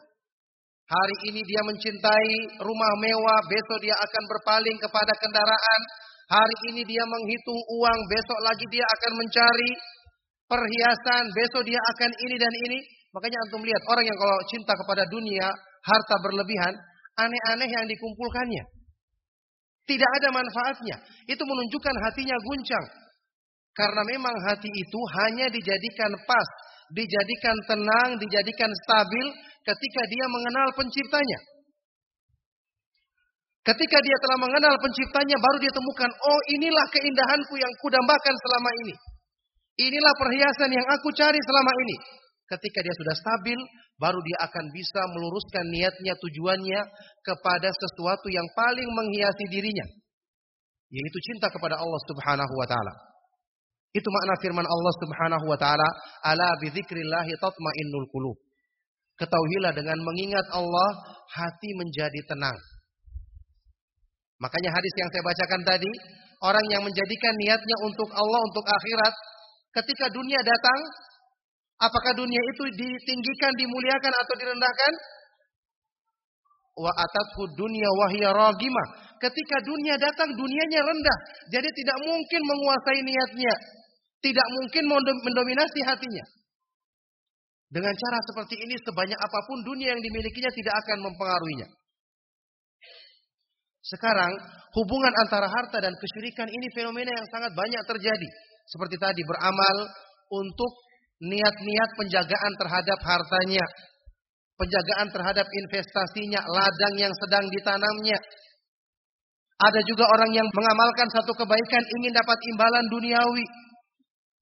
Hari ini dia mencintai rumah mewah, besok dia akan berpaling kepada kendaraan, Hari ini dia menghitung uang, besok lagi dia akan mencari perhiasan, besok dia akan ini dan ini. Makanya antum lihat orang yang kalau cinta kepada dunia, harta berlebihan, aneh-aneh yang dikumpulkannya. Tidak ada manfaatnya. Itu menunjukkan hatinya guncang. Karena memang hati itu hanya dijadikan pas, dijadikan tenang, dijadikan stabil ketika dia mengenal penciptanya. Ketika dia telah mengenal penciptanya, baru dia temukan, oh inilah keindahanku yang kudambakan selama ini. Inilah perhiasan yang aku cari selama ini. Ketika dia sudah stabil, baru dia akan bisa meluruskan niatnya, tujuannya kepada sesuatu yang paling menghiasi dirinya. Yaitu cinta kepada Allah subhanahu wa ta'ala. Itu makna firman Allah subhanahu wa ta'ala. Ala bidzikrillahi tatmainnul qulub. Ketahuilah dengan mengingat Allah, hati menjadi tenang. Makanya hadis yang saya bacakan tadi, orang yang menjadikan niatnya untuk Allah, untuk akhirat, ketika dunia datang, apakah dunia itu ditinggikan, dimuliakan atau direndahkan? Wa atathu dunya wahya. Ketika dunia datang, dunianya rendah. Jadi tidak mungkin menguasai niatnya. Tidak mungkin mendominasi hatinya. Dengan cara seperti ini, sebanyak apa pun dunia yang dimilikinya tidak akan mempengaruhinya. Sekarang hubungan antara harta dan kesyirikan ini fenomena yang sangat banyak terjadi. Seperti tadi beramal untuk niat-niat penjagaan terhadap hartanya. Penjagaan terhadap investasinya, ladang yang sedang ditanamnya. Ada juga orang yang mengamalkan satu kebaikan ingin dapat imbalan duniawi.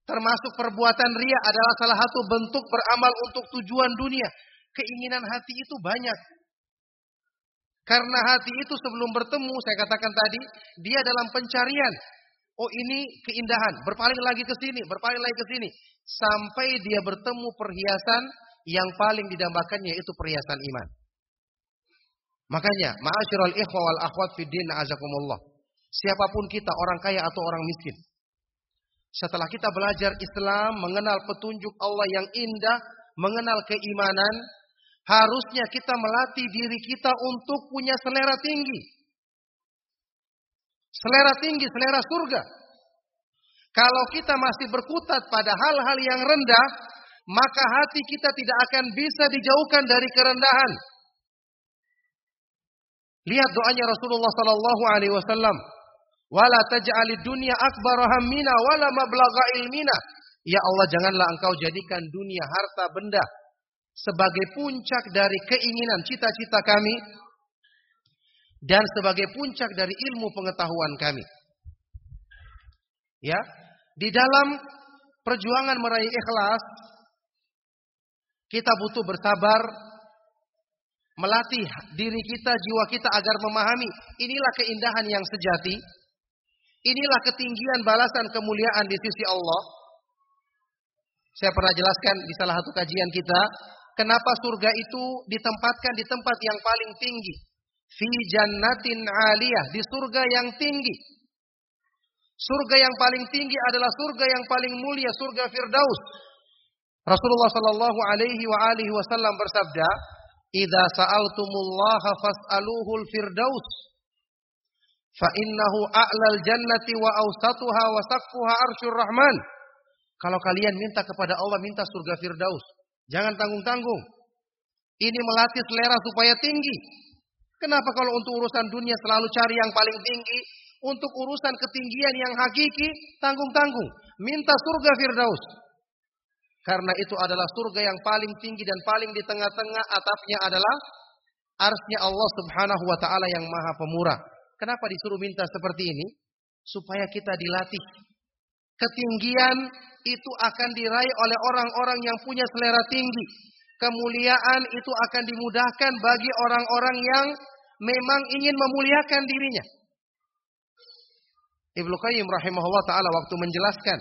Termasuk perbuatan ria adalah salah satu bentuk beramal untuk tujuan dunia. Keinginan hati itu banyak. Karena hati itu sebelum bertemu, saya katakan tadi, dia dalam pencarian. Oh ini keindahan, berpaling lagi ke sini, berpaling lagi ke sini. Sampai dia bertemu perhiasan yang paling didambakannya yaitu perhiasan iman. Makanya, ma'asyiral ikhwa wal akhwat fid din azakumullah. Siapa pun kita, orang kaya atau orang miskin. Setelah kita belajar Islam, mengenal petunjuk Allah yang indah, mengenal keimanan, Harusnya kita melatih diri kita untuk punya selera tinggi. Selera tinggi, selera surga. Kalau kita masih berkutat pada hal-hal yang rendah, maka hati kita tidak akan bisa dijauhkan dari kerendahan. Lihat doanya Rasulullah sallallahu alaihi wasallam. Wala taj'alid dunya akbar hammina wala mablagha ilmina. Ya Allah, janganlah engkau jadikan dunia harta benda sebagai puncak dari keinginan cita-cita kami dan sebagai puncak dari ilmu pengetahuan kami. Ya, di dalam perjuangan meraih ikhlas kita butuh bersabar, melatih diri kita, jiwa kita agar memahami inilah keindahan yang sejati. Inilah ketinggian balasan kemuliaan di sisi Allah. Saya pernah jelaskan di salah satu kajian kita, kenapa surga itu ditempatkan di tempat yang paling tinggi. Fi jannatin aliyah, di surga yang tinggi. Surga yang paling tinggi adalah surga yang paling mulia, surga Firdaus. Rasulullah sallallahu alaihi wa alihi wasallam bersabda, "Idza sa'altumullaha fas'aluhul firdaus." Fa innahu a'lal jannati wa awsatuha wa saqfuha arsyur rahman. Kalau kalian minta kepada Allah minta surga Firdaus. Jangan tanggung-tanggung. Ini melatih selera supaya tinggi. Kenapa kalau untuk urusan dunia selalu cari yang paling tinggi? Untuk urusan ketinggian yang hakiki, tanggung-tanggung. Minta surga Firdaus. Karena itu adalah surga yang paling tinggi dan paling di tengah-tengah atapnya adalah arsnya Allah subhanahu wa ta'ala yang maha pemurah. Kenapa disuruh minta seperti ini? Supaya kita dilatih. Ketinggian itu akan diraih oleh orang-orang yang punya selera tinggi. Kemuliaan itu akan dimudahkan bagi orang-orang yang memang ingin memuliakan dirinya. Ibnu Qayyim rahimahullah taala waktu menjelaskan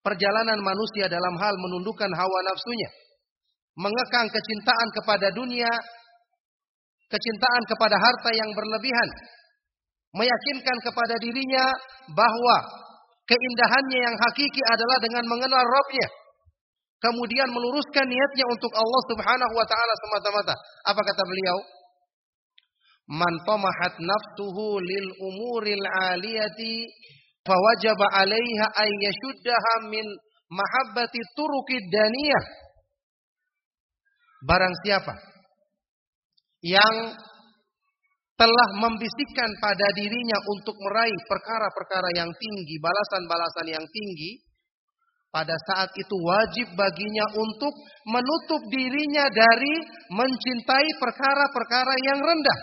perjalanan manusia dalam hal menundukkan hawa nafsunya, mengekang kecintaan kepada dunia, kecintaan kepada harta yang berlebihan, meyakinkan kepada dirinya bahwa keindahannya yang hakiki adalah dengan mengenal Robnya. Kemudian meluruskan niatnya untuk Allah Subhanahu wa taala semata-mata. Apa kata beliau? Man tamahat nafsuhu lil umuril aliyati fawajaba 'alaiha ay yashuddaha min mahabbati turukid daniyah. Barang siapa yang telah membisikkan pada dirinya untuk meraih perkara-perkara yang tinggi, balasan-balasan yang tinggi, pada saat itu wajib baginya untuk menutup dirinya dari mencintai perkara-perkara yang rendah.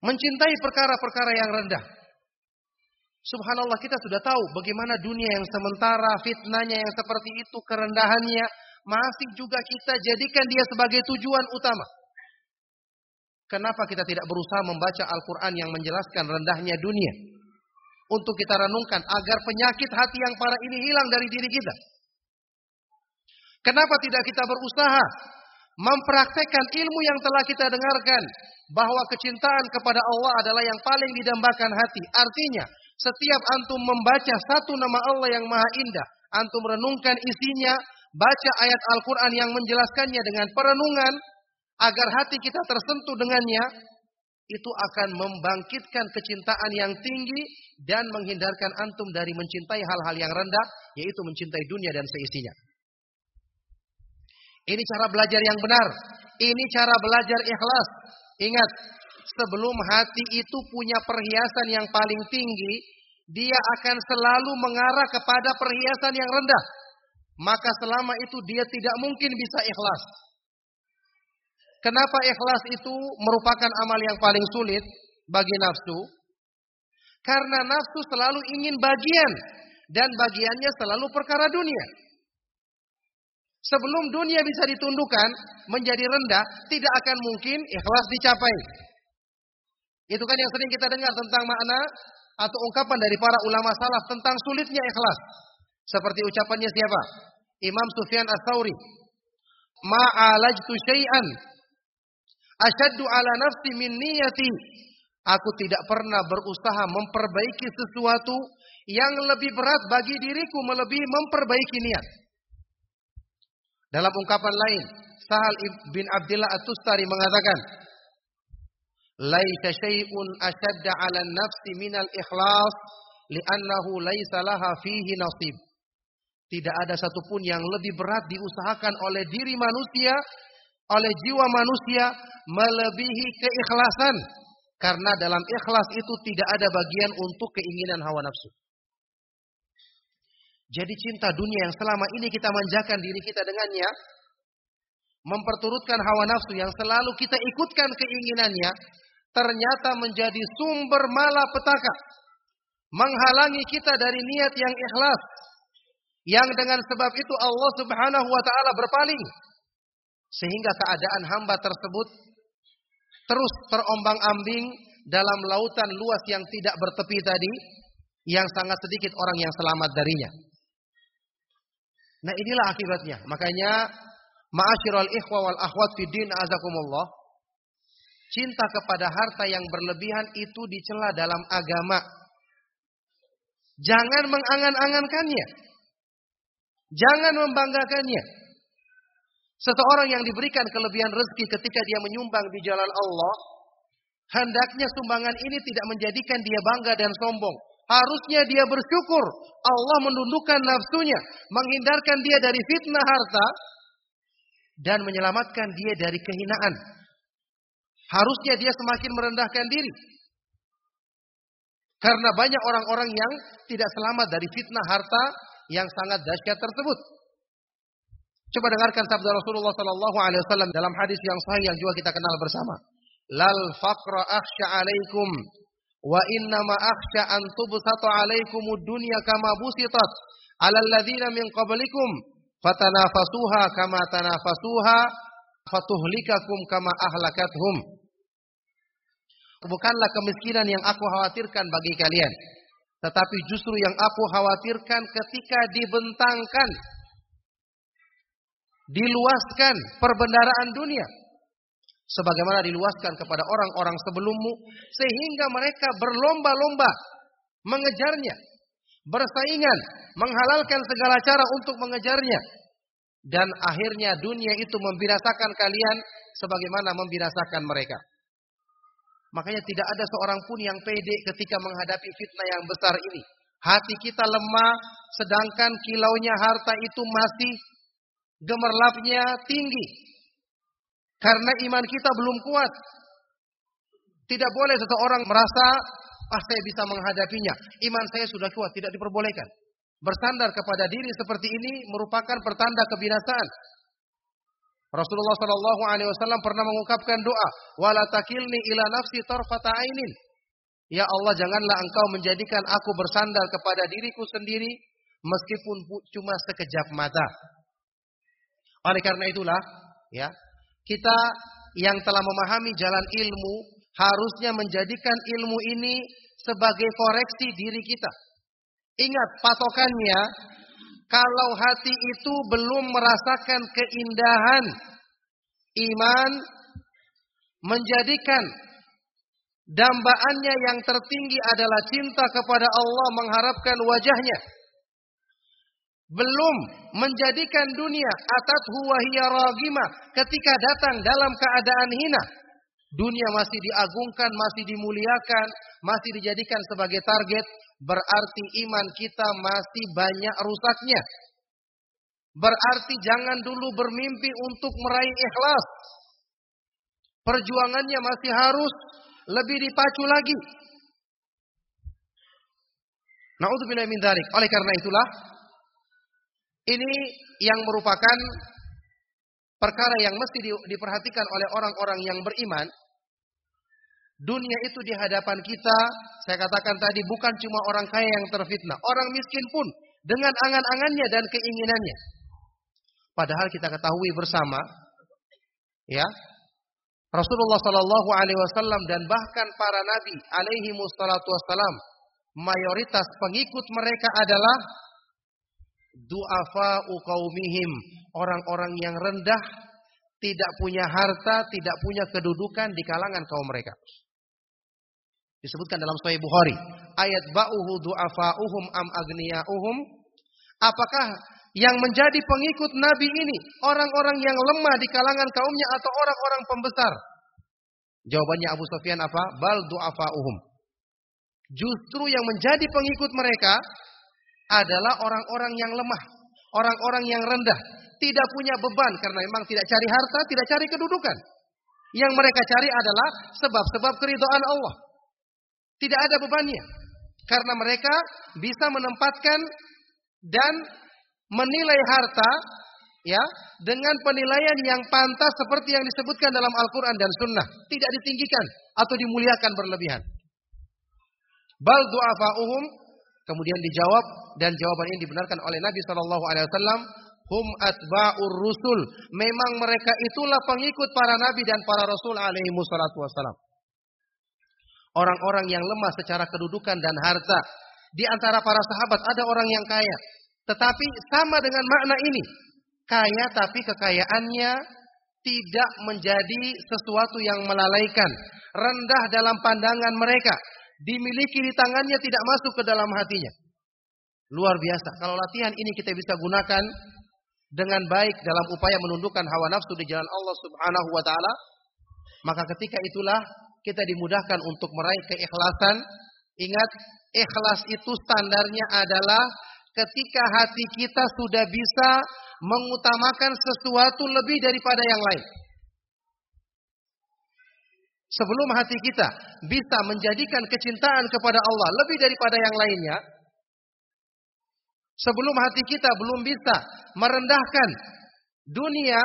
Mencintai perkara-perkara yang rendah. Subhanallah kita sudah tahu bagaimana dunia yang sementara, fitnahnya yang seperti itu, kerendahannya, masih juga kita jadikan dia sebagai tujuan utama. Kenapa kita tidak berusaha membaca Al-Quran yang menjelaskan rendahnya dunia? Untuk kita renungkan agar penyakit hati yang parah ini hilang dari diri kita. Kenapa tidak kita berusaha mempraktekkan ilmu yang telah kita dengarkan bahwa kecintaan kepada Allah adalah yang paling didambakan hati. Artinya, setiap antum membaca satu nama Allah yang maha indah, antum renungkan isinya, baca ayat Al-Quran yang menjelaskannya dengan perenungan, agar hati kita tersentuh dengannya, itu akan membangkitkan kecintaan yang tinggi dan menghindarkan antum dari mencintai hal-hal yang rendah, yaitu mencintai dunia dan seisinya. Ini cara belajar yang benar. Ini cara belajar ikhlas. Ingat, sebelum hati itu punya perhiasan yang paling tinggi, dia akan selalu mengarah kepada perhiasan yang rendah. Maka selama itu dia tidak mungkin bisa ikhlas. Kenapa ikhlas itu merupakan amal yang paling sulit bagi nafsu? Karena nafsu selalu ingin bagian dan bagiannya selalu perkara dunia. Sebelum dunia bisa ditundukkan menjadi rendah, tidak akan mungkin ikhlas dicapai. Itu kan yang sering kita dengar tentang makna atau ungkapan dari para ulama salaf tentang sulitnya ikhlas. Seperti ucapannya siapa? Imam Sufyan Ats-Tsauri. Ma'alajtu syai'an asyaddu ala nafsi min niyati. Aku tidak pernah berusaha memperbaiki sesuatu yang lebih berat bagi diriku melebihi memperbaiki niat. Dalam ungkapan lain, Sahal bin Abdullah At-Tustari mengatakan, "Laisa syai'un ashadda 'ala nafsi minal ikhlas li'annahu laisa laha fihi nasib." Tidak ada satupun yang lebih berat diusahakan oleh diri manusia, oleh jiwa manusia, melebihi keikhlasan. Karena dalam ikhlas itu tidak ada bagian untuk keinginan hawa nafsu. Jadi cinta dunia yang selama ini kita manjakan diri kita dengannya, memperturutkan hawa nafsu yang selalu kita ikutkan keinginannya, ternyata menjadi sumber malapetaka. Menghalangi kita dari niat yang ikhlas. Yang dengan sebab itu Allah subhanahu wa ta'ala berpaling. Sehingga keadaan hamba tersebut terus terombang ambing dalam lautan luas yang tidak bertepi tadi. Yang sangat sedikit orang yang selamat darinya. Nah inilah akibatnya. Makanya Ma'asyiral ikhwa wal akhwat fi din azakumullah. Cinta kepada harta yang berlebihan itu dicela dalam agama. Jangan mengangan-angankannya. Jangan membanggakannya. Seseorang yang diberikan kelebihan rezeki ketika dia menyumbang di jalan Allah, hendaknya sumbangan ini tidak menjadikan dia bangga dan sombong. Harusnya dia bersyukur Allah menundukkan nafsunya, menghindarkan dia dari fitnah harta, dan menyelamatkan dia dari kehinaan. Harusnya dia semakin merendahkan diri. Karena banyak orang-orang yang tidak selamat dari fitnah harta yang sangat dahsyat tersebut. Coba dengarkan sabda Rasulullah sallallahu alaihi wasallam dalam hadis yang sahih yang juga kita kenal bersama. Lal faqra akhsha alaikum wa inna ma akhsha an tubsata alaikumud dunya kama busitat alal ladzina min qablikum fatanafasuha kama tanafasuha fatuhlikakum kama ahlakathum. Bukanlah kemiskinan yang aku khawatirkan bagi kalian. Tetapi justru yang aku khawatirkan ketika dibentangkan. Diluaskan perbendaraan dunia. Sebagaimana diluaskan kepada orang-orang sebelummu. Sehingga mereka berlomba-lomba mengejarnya bersaingan, menghalalkan segala cara untuk mengejarnya. Dan akhirnya dunia itu membinasakan kalian sebagaimana membinasakan mereka. Makanya tidak ada seorang pun yang pede ketika menghadapi fitnah yang besar ini. Hati kita lemah, sedangkan kilaunya harta itu masih gemerlapnya tinggi. Karena iman kita belum kuat. Tidak boleh seseorang merasa ah saya bisa menghadapinya. Iman saya sudah kuat, tidak diperbolehkan. Bersandar kepada diri seperti ini merupakan pertanda kebinasaan. Rasulullah Shallallahu Alaihi Wasallam pernah mengungkapkan doa, wala takilni ila nafsi ainin. Ya Allah, janganlah Engkau menjadikan aku bersandar kepada diriku sendiri meskipun cuma sekejap mata. Oleh karena itulah, ya, kita yang telah memahami jalan ilmu harusnya menjadikan ilmu ini sebagai koreksi diri kita. Ingat patokannya, kalau hati itu belum merasakan keindahan iman, menjadikan dambaannya yang tertinggi adalah cinta kepada Allah mengharapkan wajahnya. Belum menjadikan dunia atat huwa ketika datang dalam keadaan hina dunia masih diagungkan, masih dimuliakan, masih dijadikan sebagai target, berarti iman kita masih banyak rusaknya. Berarti jangan dulu bermimpi untuk meraih ikhlas. Perjuangannya masih harus lebih dipacu lagi. Nauzubillah min dzalik. Oleh karena itulah ini yang merupakan perkara yang mesti diperhatikan oleh orang-orang yang beriman Dunia itu di hadapan kita, saya katakan tadi bukan cuma orang kaya yang terfitnah, orang miskin pun dengan angan-angannya dan keinginannya. Padahal kita ketahui bersama, ya, Rasulullah Shallallahu Alaihi Wasallam dan bahkan para nabi alaihi mustalatu wassalam, mayoritas pengikut mereka adalah duafa ukaumihim, orang-orang yang rendah, tidak punya harta, tidak punya kedudukan di kalangan kaum mereka. Disebutkan dalam Sahih Bukhari. Ayat ba'uhu du'afa'uhum am agniya'uhum. Apakah yang menjadi pengikut Nabi ini orang-orang yang lemah di kalangan kaumnya atau orang-orang pembesar? Jawabannya Abu Sufyan apa? Bal du'afa'uhum. Justru yang menjadi pengikut mereka adalah orang-orang yang lemah. orang-orang yang rendah, tidak punya beban karena memang tidak cari harta, tidak cari kedudukan. Yang mereka cari adalah sebab-sebab keridhaan Allah. Tidak ada bebannya. Karena mereka bisa menempatkan dan menilai harta ya dengan penilaian yang pantas seperti yang disebutkan dalam Al-Qur'an dan Sunnah, tidak ditinggikan atau dimuliakan berlebihan. Bal du'afa'uhum kemudian dijawab dan jawaban ini dibenarkan oleh Nabi sallallahu alaihi wasallam hum atba'ur rusul. Memang mereka itulah pengikut para nabi dan para rasul alaihi wassalam. Orang-orang yang lemah secara kedudukan dan harta. Di antara para sahabat ada orang yang kaya. Tetapi sama dengan makna ini. Kaya tapi kekayaannya tidak menjadi sesuatu yang melalaikan. Rendah dalam pandangan mereka. Dimiliki di tangannya tidak masuk ke dalam hatinya. Luar biasa. Kalau latihan ini kita bisa gunakan dengan baik dalam upaya menundukkan hawa nafsu di jalan Allah Subhanahu wa taala, maka ketika itulah kita dimudahkan untuk meraih keikhlasan. Ingat, ikhlas itu standarnya adalah ketika hati kita sudah bisa mengutamakan sesuatu lebih daripada yang lain. Sebelum hati kita bisa menjadikan kecintaan kepada Allah lebih daripada yang lainnya, sebelum hati kita belum bisa merendahkan dunia,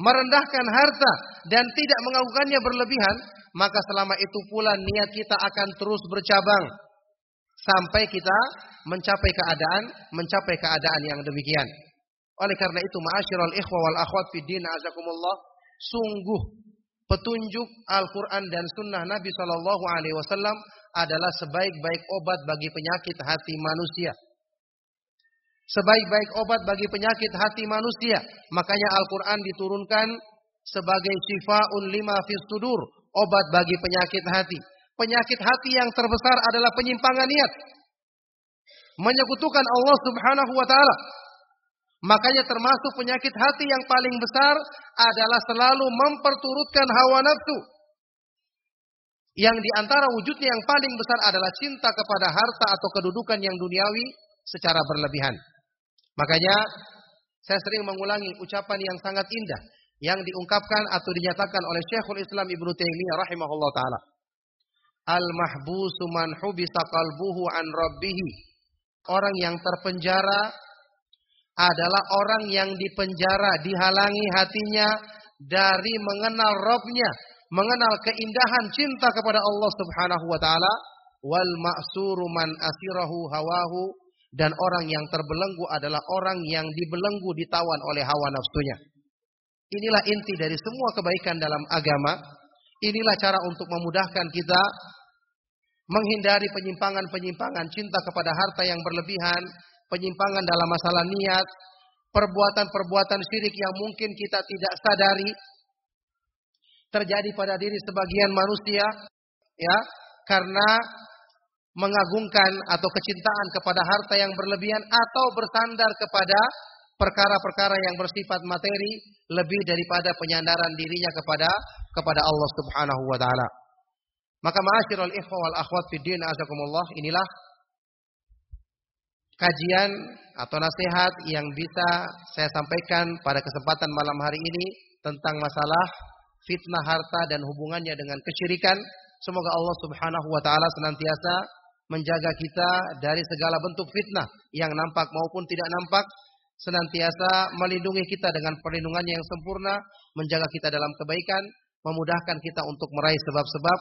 merendahkan harta dan tidak mengagukannya berlebihan, maka selama itu pula niat kita akan terus bercabang sampai kita mencapai keadaan mencapai keadaan yang demikian. Oleh karena itu, ma'asyiral ikhwa wal akhwat fi din azakumullah, sungguh petunjuk Al-Qur'an dan sunnah Nabi sallallahu alaihi wasallam adalah sebaik-baik obat bagi penyakit hati manusia sebaik-baik obat bagi penyakit hati manusia. Makanya Al-Quran diturunkan sebagai syifaun lima fis sudur, obat bagi penyakit hati. Penyakit hati yang terbesar adalah penyimpangan niat. Menyekutukan Allah Subhanahu wa taala. Makanya termasuk penyakit hati yang paling besar adalah selalu memperturutkan hawa nafsu. Yang di antara wujudnya yang paling besar adalah cinta kepada harta atau kedudukan yang duniawi secara berlebihan. Makanya saya sering mengulangi ucapan yang sangat indah yang diungkapkan atau dinyatakan oleh Syekhul Islam Ibnu Taimiyah rahimahullah taala. Al-mahbusu man hubisa qalbuhu an rabbih. Orang yang terpenjara adalah orang yang dipenjara, dihalangi hatinya dari mengenal Robnya, mengenal keindahan cinta kepada Allah Subhanahu wa taala. Wal ma'suru man asirahu hawahu dan orang yang terbelenggu adalah orang yang dibelenggu ditawan oleh hawa nafsunya. Inilah inti dari semua kebaikan dalam agama. Inilah cara untuk memudahkan kita menghindari penyimpangan-penyimpangan cinta kepada harta yang berlebihan, penyimpangan dalam masalah niat, perbuatan-perbuatan syirik yang mungkin kita tidak sadari terjadi pada diri sebagian manusia ya karena mengagungkan atau kecintaan kepada harta yang berlebihan atau bersandar kepada perkara-perkara yang bersifat materi lebih daripada penyandaran dirinya kepada kepada Allah Subhanahu wa taala. Maka ma'asyiral ikhwa wal akhwat fid din azakumullah inilah kajian atau nasihat yang bisa saya sampaikan pada kesempatan malam hari ini tentang masalah fitnah harta dan hubungannya dengan kesyirikan. Semoga Allah Subhanahu wa taala senantiasa menjaga kita dari segala bentuk fitnah yang nampak maupun tidak nampak, senantiasa melindungi kita dengan perlindungannya yang sempurna, menjaga kita dalam kebaikan, memudahkan kita untuk meraih sebab-sebab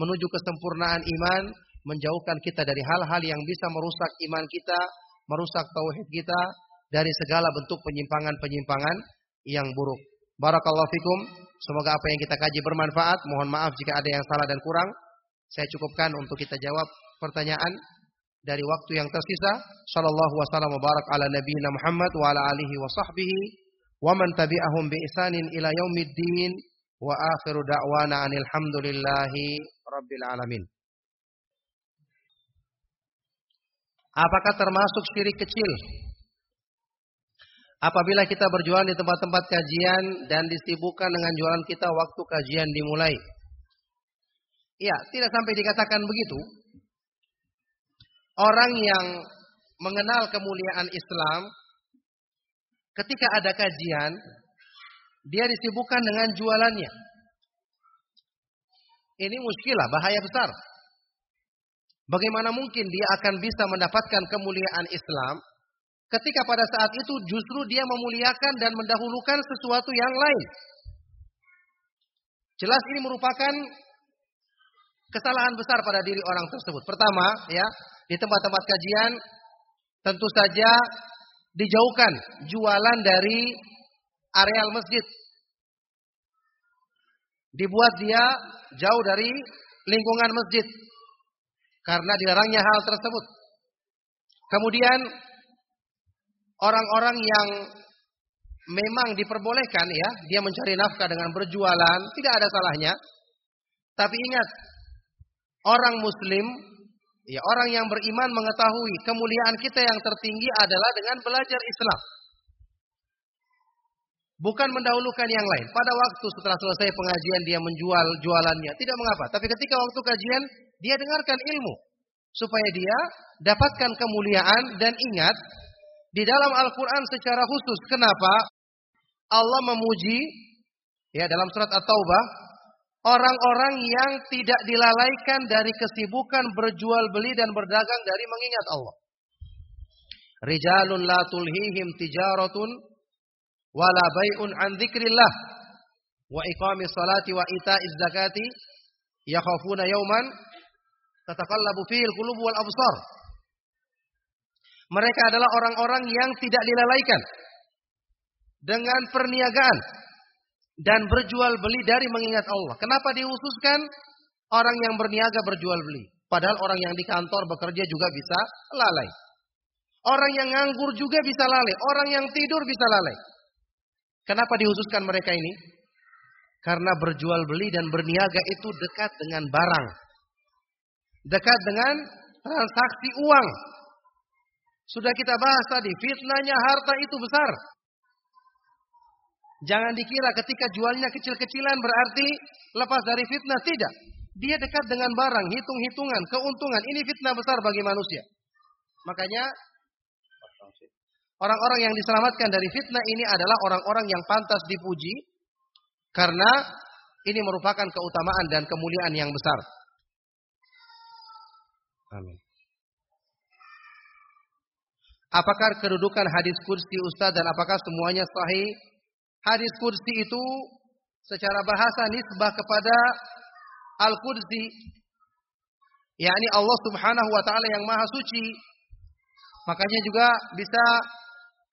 menuju kesempurnaan iman, menjauhkan kita dari hal-hal yang bisa merusak iman kita, merusak tauhid kita dari segala bentuk penyimpangan-penyimpangan yang buruk. Barakallahu fikum. Semoga apa yang kita kaji bermanfaat. Mohon maaf jika ada yang salah dan kurang. Saya cukupkan untuk kita jawab pertanyaan dari waktu yang tersisa. Sallallahu wasallam barak ala nabiyina Muhammad wa ala alihi wa sahbihi wa man tabi'ahum bi ihsanin ila yaumiddin wa akhiru da'wana anil hamdulillahi rabbil alamin. Apakah termasuk syirik kecil? Apabila kita berjualan di tempat-tempat kajian dan disibukkan dengan jualan kita waktu kajian dimulai. Ya, tidak sampai dikatakan begitu. Orang yang mengenal kemuliaan Islam ketika ada kajian, dia disibukkan dengan jualannya. Ini muskilah, bahaya besar. Bagaimana mungkin dia akan bisa mendapatkan kemuliaan Islam ketika pada saat itu justru dia memuliakan dan mendahulukan sesuatu yang lain. Jelas ini merupakan kesalahan besar pada diri orang tersebut. Pertama, ya, di tempat-tempat kajian tentu saja dijauhkan jualan dari areal masjid. Dibuat dia jauh dari lingkungan masjid. Karena dilarangnya hal tersebut. Kemudian orang-orang yang memang diperbolehkan ya, dia mencari nafkah dengan berjualan, tidak ada salahnya. Tapi ingat, orang muslim, ya orang yang beriman mengetahui kemuliaan kita yang tertinggi adalah dengan belajar Islam. Bukan mendahulukan yang lain. Pada waktu setelah selesai pengajian dia menjual jualannya, tidak mengapa. Tapi ketika waktu kajian, dia dengarkan ilmu. Supaya dia dapatkan kemuliaan dan ingat, di dalam Al-Quran secara khusus. Kenapa? Allah memuji, ya dalam surat At-Taubah, orang-orang yang tidak dilalaikan dari kesibukan berjual beli dan berdagang dari mengingat Allah. Rijalun la tulhihim tijaratun wala bai'un an dzikrillah wa iqamis salati wa ita'iz zakati yakhafuna yawman tataqallabu fihi al-qulub wal absar. Mereka adalah orang-orang yang tidak dilalaikan dengan perniagaan dan berjual beli dari mengingat Allah. Kenapa dihususkan orang yang berniaga berjual beli? Padahal orang yang di kantor bekerja juga bisa lalai. Orang yang nganggur juga bisa lalai. Orang yang tidur bisa lalai. Kenapa dihususkan mereka ini? Karena berjual beli dan berniaga itu dekat dengan barang. Dekat dengan transaksi uang. Sudah kita bahas tadi, fitnahnya harta itu besar. Jangan dikira ketika jualnya kecil-kecilan berarti lepas dari fitnah. Tidak. Dia dekat dengan barang, hitung-hitungan, keuntungan. Ini fitnah besar bagi manusia. Makanya Orang-orang yang diselamatkan dari fitnah ini adalah orang-orang yang pantas dipuji karena ini merupakan keutamaan dan kemuliaan yang besar. Amin. Apakah kedudukan hadis kursi Ustaz dan apakah semuanya sahih? Hadis kursi itu secara bahasa nisbah kepada Al-Kursi yakni Allah Subhanahu wa taala yang maha suci. Makanya juga bisa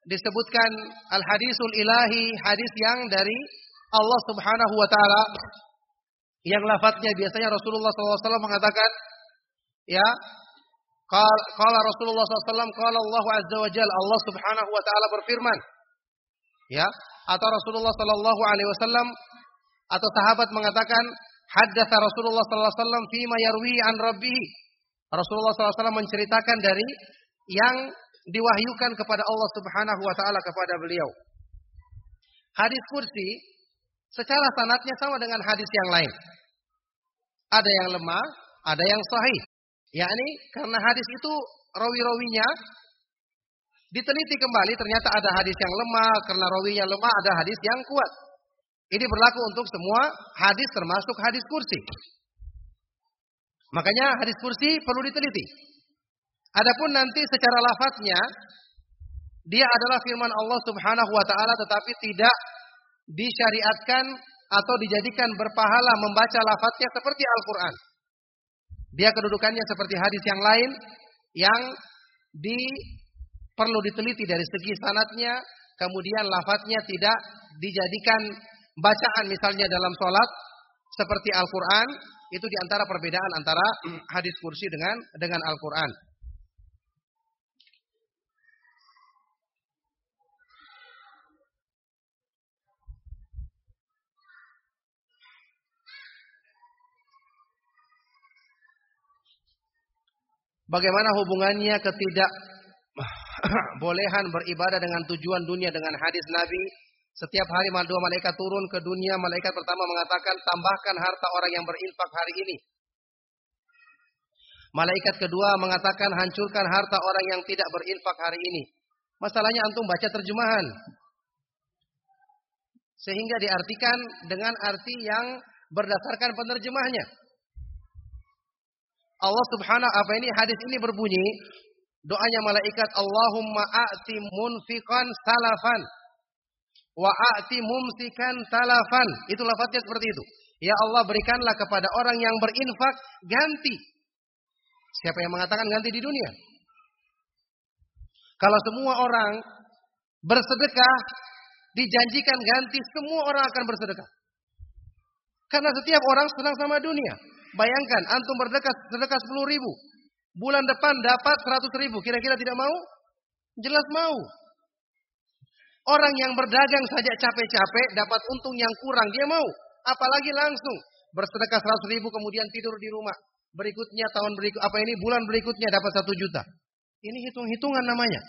disebutkan al-hadisul ilahi, hadis yang dari Allah Subhanahu wa taala. Yang lafadznya biasanya Rasulullah SAW mengatakan ya Qala Rasulullah SAW Qala Allah Azza wa Jal Allah Subhanahu wa taala berfirman ya atau Rasulullah sallallahu alaihi wasallam atau sahabat mengatakan haddatsa Rasulullah sallallahu alaihi wasallam yarwi an rabbih Rasulullah sallallahu alaihi wasallam menceritakan dari yang diwahyukan kepada Allah Subhanahu wa taala kepada beliau. Hadis kursi secara sanatnya sama dengan hadis yang lain. Ada yang lemah, ada yang sahih. Yakni karena hadis itu rawi-rawinya diteliti kembali ternyata ada hadis yang lemah, karena rawinya lemah ada hadis yang kuat. Ini berlaku untuk semua hadis termasuk hadis kursi. Makanya hadis kursi perlu diteliti. Adapun nanti secara lafadznya dia adalah firman Allah Subhanahu wa taala tetapi tidak disyariatkan atau dijadikan berpahala membaca lafadznya seperti Al-Qur'an. Dia kedudukannya seperti hadis yang lain yang di perlu diteliti dari segi sanatnya, kemudian lafadznya tidak dijadikan bacaan misalnya dalam sholat seperti Al-Quran, itu di antara perbedaan antara hadis kursi dengan dengan Al-Quran. Bagaimana hubungannya ketidak bolehan beribadah dengan tujuan dunia dengan hadis Nabi. Setiap hari dua malaikat turun ke dunia malaikat pertama mengatakan tambahkan harta orang yang berinfak hari ini. Malaikat kedua mengatakan hancurkan harta orang yang tidak berinfak hari ini. Masalahnya antum baca terjemahan. Sehingga diartikan dengan arti yang berdasarkan penerjemahnya. Allah subhanahu apa ini? Hadis ini berbunyi doanya malaikat Allahumma a'ti munfiqan salafan wa a'ti mumsikan talafan. Itu lafaznya seperti itu. Ya Allah berikanlah kepada orang yang berinfak ganti. Siapa yang mengatakan ganti di dunia? Kalau semua orang bersedekah dijanjikan ganti, semua orang akan bersedekah. Karena setiap orang senang sama dunia. Bayangkan, antum berdekat sedekah 10 ribu. Bulan depan dapat 100 ribu. Kira-kira tidak mau? Jelas mau. Orang yang berdagang saja capek-capek dapat untung yang kurang. Dia mau. Apalagi langsung bersedekah 100 ribu kemudian tidur di rumah. Berikutnya tahun berikut apa ini bulan berikutnya dapat satu juta. Ini hitung-hitungan namanya.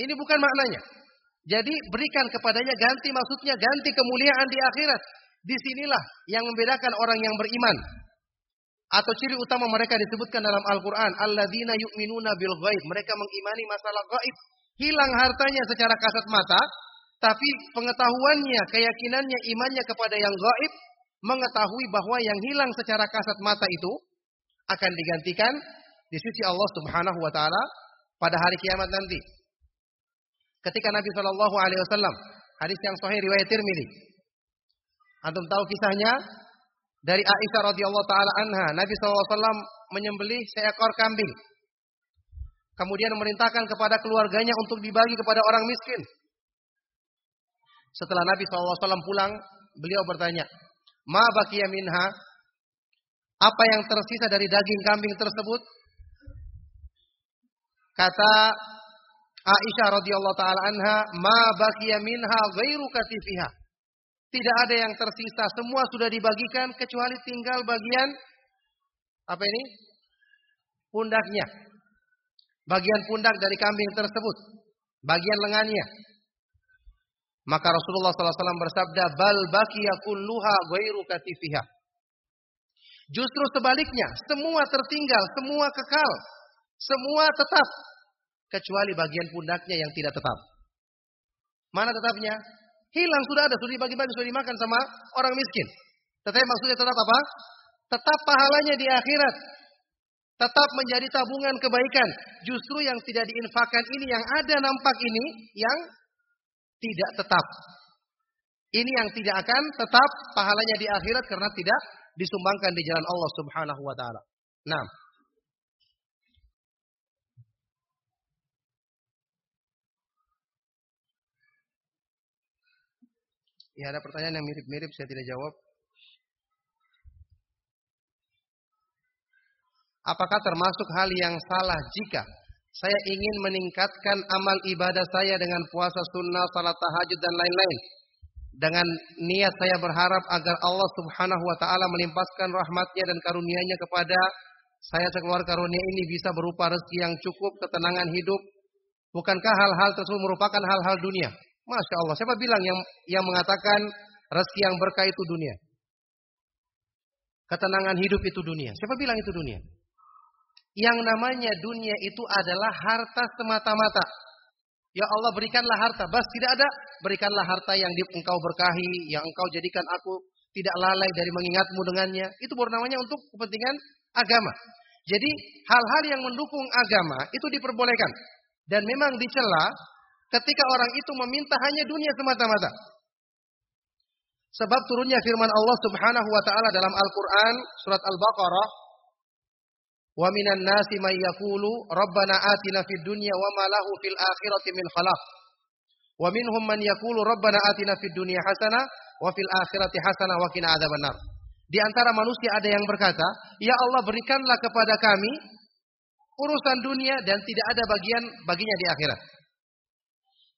Ini bukan maknanya. Jadi berikan kepadanya ganti maksudnya ganti kemuliaan di akhirat. Di sinilah yang membedakan orang yang beriman. Atau ciri utama mereka disebutkan dalam Al-Quran. Alladzina yu'minuna bil ghaib. Mereka mengimani masalah gaib. Hilang hartanya secara kasat mata. Tapi pengetahuannya, keyakinannya, imannya kepada yang gaib. Mengetahui bahwa yang hilang secara kasat mata itu. Akan digantikan di sisi Allah subhanahu wa ta'ala. Pada hari kiamat nanti. Ketika Nabi Shallallahu Wasallam hadis yang sahih riwayat Tirmidzi. Antum tahu kisahnya dari Aisyah radhiyallahu taala anha, Nabi SAW menyembelih seekor kambing. Kemudian memerintahkan kepada keluarganya untuk dibagi kepada orang miskin. Setelah Nabi SAW pulang, beliau bertanya, Ma bakiya minha? Apa yang tersisa dari daging kambing tersebut? Kata Aisyah radhiyallahu taala anha, "Ma baqiya minha ghairu katifiha." Tidak ada yang tersisa, semua sudah dibagikan kecuali tinggal bagian apa ini? Pundaknya. Bagian pundak dari kambing tersebut, bagian lengannya. Maka Rasulullah SAW bersabda, "Bal baqiya kulluha ghairu katifiha." Justru sebaliknya, semua tertinggal, semua kekal, semua tetap kecuali bagian pundaknya yang tidak tetap. Mana tetapnya? Hilang sudah ada, sudah dibagi-bagi, sudah dimakan sama orang miskin. Tetapi maksudnya tetap apa? Tetap pahalanya di akhirat. Tetap menjadi tabungan kebaikan. Justru yang tidak diinfakkan ini, yang ada nampak ini, yang tidak tetap. Ini yang tidak akan tetap pahalanya di akhirat karena tidak disumbangkan di jalan Allah Subhanahu wa taala. Nah, Ya ada pertanyaan yang mirip-mirip saya tidak jawab. Apakah termasuk hal yang salah jika saya ingin meningkatkan amal ibadah saya dengan puasa sunnah, salat tahajud dan lain-lain. Dengan niat saya berharap agar Allah subhanahu wa ta'ala melimpaskan rahmatnya dan karunia-Nya kepada saya sekeluarga karunia ini bisa berupa rezeki yang cukup, ketenangan hidup. Bukankah hal-hal tersebut merupakan hal-hal dunia? Masya Allah. Siapa bilang yang yang mengatakan rezeki yang berkah itu dunia? Ketenangan hidup itu dunia. Siapa bilang itu dunia? Yang namanya dunia itu adalah harta semata-mata. Ya Allah berikanlah harta. Bas tidak ada. Berikanlah harta yang engkau berkahi. Yang engkau jadikan aku tidak lalai dari mengingatmu dengannya. Itu baru namanya untuk kepentingan agama. Jadi hal-hal yang mendukung agama itu diperbolehkan. Dan memang dicela ketika orang itu meminta hanya dunia semata-mata. Sebab turunnya firman Allah Subhanahu wa taala dalam Al-Qur'an surat Al-Baqarah Wa minan nasi may yaqulu rabbana atina fid dunya wa ma lahu fil akhirati min khalaq. Wa minhum man yaqulu rabbana atina fid dunya hasanah wa fil akhirati hasanah wa qina adzabannar. Di antara manusia ada yang berkata, "Ya Allah, berikanlah kepada kami urusan dunia dan tidak ada bagian baginya di akhirat."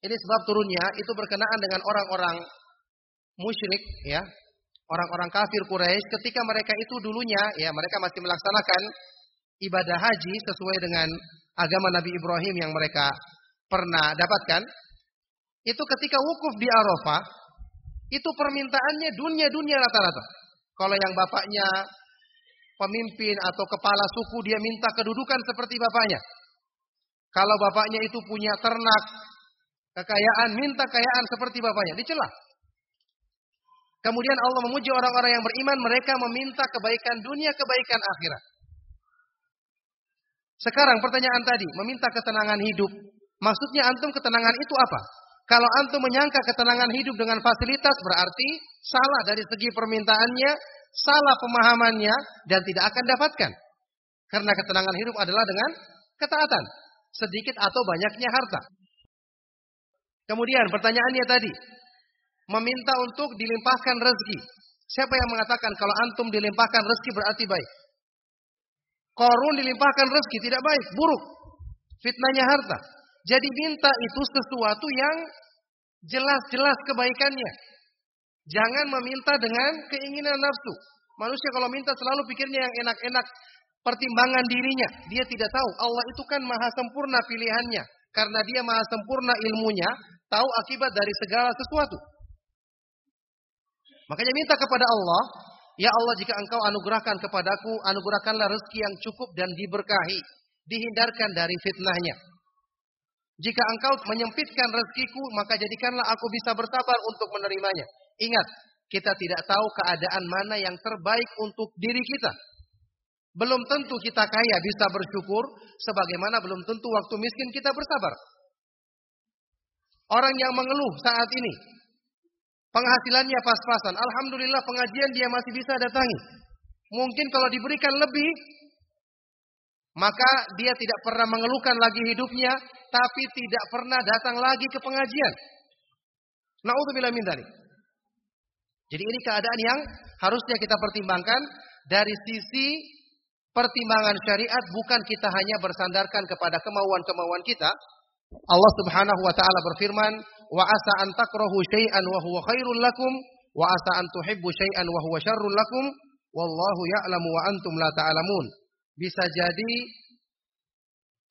Ini sebab turunnya itu berkenaan dengan orang-orang musyrik ya. Orang-orang kafir Quraisy ketika mereka itu dulunya ya mereka masih melaksanakan ibadah haji sesuai dengan agama Nabi Ibrahim yang mereka pernah dapatkan. Itu ketika wukuf di Arafah itu permintaannya dunia-dunia rata-rata. Kalau yang bapaknya pemimpin atau kepala suku dia minta kedudukan seperti bapaknya. Kalau bapaknya itu punya ternak kekayaan, minta kekayaan seperti bapaknya, dicela. Kemudian Allah memuji orang-orang yang beriman, mereka meminta kebaikan dunia, kebaikan akhirat. Sekarang pertanyaan tadi, meminta ketenangan hidup. Maksudnya antum ketenangan itu apa? Kalau antum menyangka ketenangan hidup dengan fasilitas berarti salah dari segi permintaannya, salah pemahamannya dan tidak akan dapatkan. Karena ketenangan hidup adalah dengan ketaatan, sedikit atau banyaknya harta. Kemudian pertanyaannya tadi, meminta untuk dilimpahkan rezeki. Siapa yang mengatakan kalau antum dilimpahkan rezeki berarti baik? Korun dilimpahkan rezeki tidak baik, buruk. Fitnahnya harta. Jadi minta itu sesuatu yang jelas-jelas kebaikannya. Jangan meminta dengan keinginan nafsu. Manusia kalau minta selalu pikirnya yang enak-enak, pertimbangan dirinya. Dia tidak tahu Allah itu kan maha sempurna pilihannya. Karena dia maha sempurna ilmunya, tahu akibat dari segala sesuatu. Makanya minta kepada Allah, Ya Allah jika engkau anugerahkan kepadaku, anugerahkanlah rezeki yang cukup dan diberkahi. Dihindarkan dari fitnahnya. Jika engkau menyempitkan rezekiku, maka jadikanlah aku bisa bersabar untuk menerimanya. Ingat, kita tidak tahu keadaan mana yang terbaik untuk diri kita. Belum tentu kita kaya bisa bersyukur, sebagaimana belum tentu waktu miskin kita bersabar. Orang yang mengeluh saat ini, penghasilannya pas-pasan, alhamdulillah pengajian dia masih bisa datangi. Mungkin kalau diberikan lebih, maka dia tidak pernah mengeluhkan lagi hidupnya, tapi tidak pernah datang lagi ke pengajian. Nauzubillah min dzalik. Jadi ini keadaan yang harusnya kita pertimbangkan dari sisi pertimbangan syariat bukan kita hanya bersandarkan kepada kemauan-kemauan kita. Allah Subhanahu wa taala berfirman, "Wa asa an takrahu syai'an wa huwa khairul lakum wa asa an tuhibbu syai'an wa huwa syarrul lakum wallahu ya'lamu wa antum la ta'lamun." Bisa jadi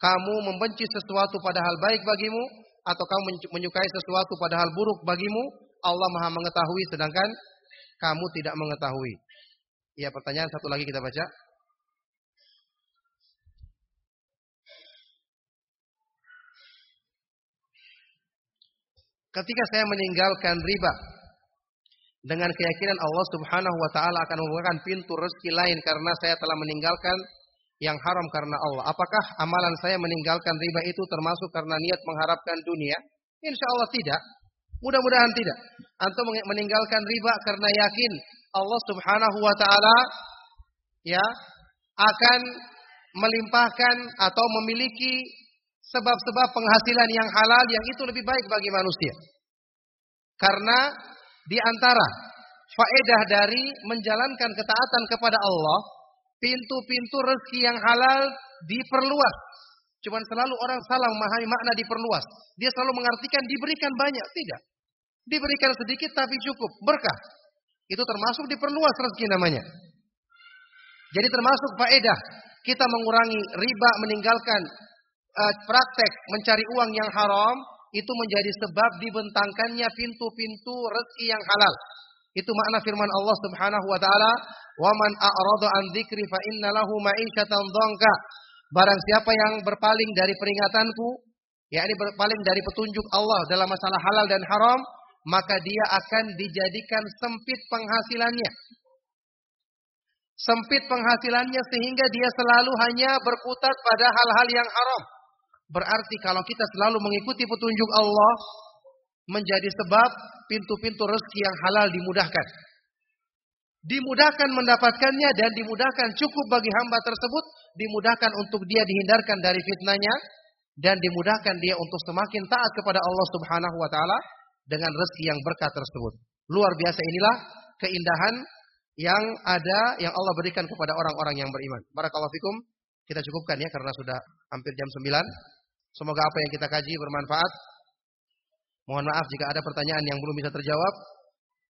kamu membenci sesuatu padahal baik bagimu atau kamu menyukai sesuatu padahal buruk bagimu, Allah Maha mengetahui sedangkan kamu tidak mengetahui. Ya, pertanyaan satu lagi kita baca. Ketika saya meninggalkan riba dengan keyakinan Allah Subhanahu wa taala akan membukakan pintu rezeki lain karena saya telah meninggalkan yang haram karena Allah. Apakah amalan saya meninggalkan riba itu termasuk karena niat mengharapkan dunia? Insya Allah tidak. Mudah-mudahan tidak. Antum meninggalkan riba karena yakin Allah Subhanahu wa taala ya akan melimpahkan atau memiliki sebab-sebab penghasilan yang halal yang itu lebih baik bagi manusia. Karena di antara faedah dari menjalankan ketaatan kepada Allah pintu-pintu rezeki yang halal diperluas. Cuman selalu orang salah memahami makna diperluas. Dia selalu mengartikan diberikan banyak. Tidak. Diberikan sedikit tapi cukup. Berkah. Itu termasuk diperluas rezeki namanya. Jadi termasuk faedah. Kita mengurangi riba, meninggalkan uh, praktek mencari uang yang haram. Itu menjadi sebab dibentangkannya pintu-pintu rezeki yang halal. Itu makna firman Allah Subhanahu wa taala, "Wa man a'rada an dzikri fa inna lahu ma'isyatan dhanka." Barang siapa yang berpaling dari peringatanku, yakni berpaling dari petunjuk Allah dalam masalah halal dan haram, maka dia akan dijadikan sempit penghasilannya. Sempit penghasilannya sehingga dia selalu hanya berkutat pada hal-hal yang haram. Berarti kalau kita selalu mengikuti petunjuk Allah, menjadi sebab pintu-pintu rezeki yang halal dimudahkan. Dimudahkan mendapatkannya dan dimudahkan cukup bagi hamba tersebut, dimudahkan untuk dia dihindarkan dari fitnahnya dan dimudahkan dia untuk semakin taat kepada Allah Subhanahu wa taala dengan rezeki yang berkah tersebut. Luar biasa inilah keindahan yang ada yang Allah berikan kepada orang-orang yang beriman. Barakallahu fikum. Kita cukupkan ya karena sudah hampir jam 9. Semoga apa yang kita kaji bermanfaat Mohon maaf jika ada pertanyaan yang belum bisa terjawab.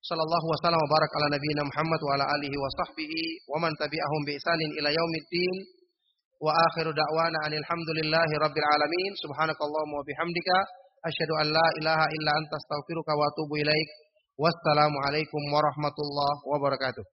Sallallahu wasallam wa barak ala nabiyina Muhammad wa ala alihi wa sahbihi wa man tabi'ahum bi ihsanin ila yaumiddin. Wa akhiru da'wana anil hamdulillahi rabbil alamin. Subhanakallahumma wa bihamdika asyhadu an la ilaha illa anta astaghfiruka wa atubu ilaik. Wassalamu alaikum warahmatullahi wabarakatuh.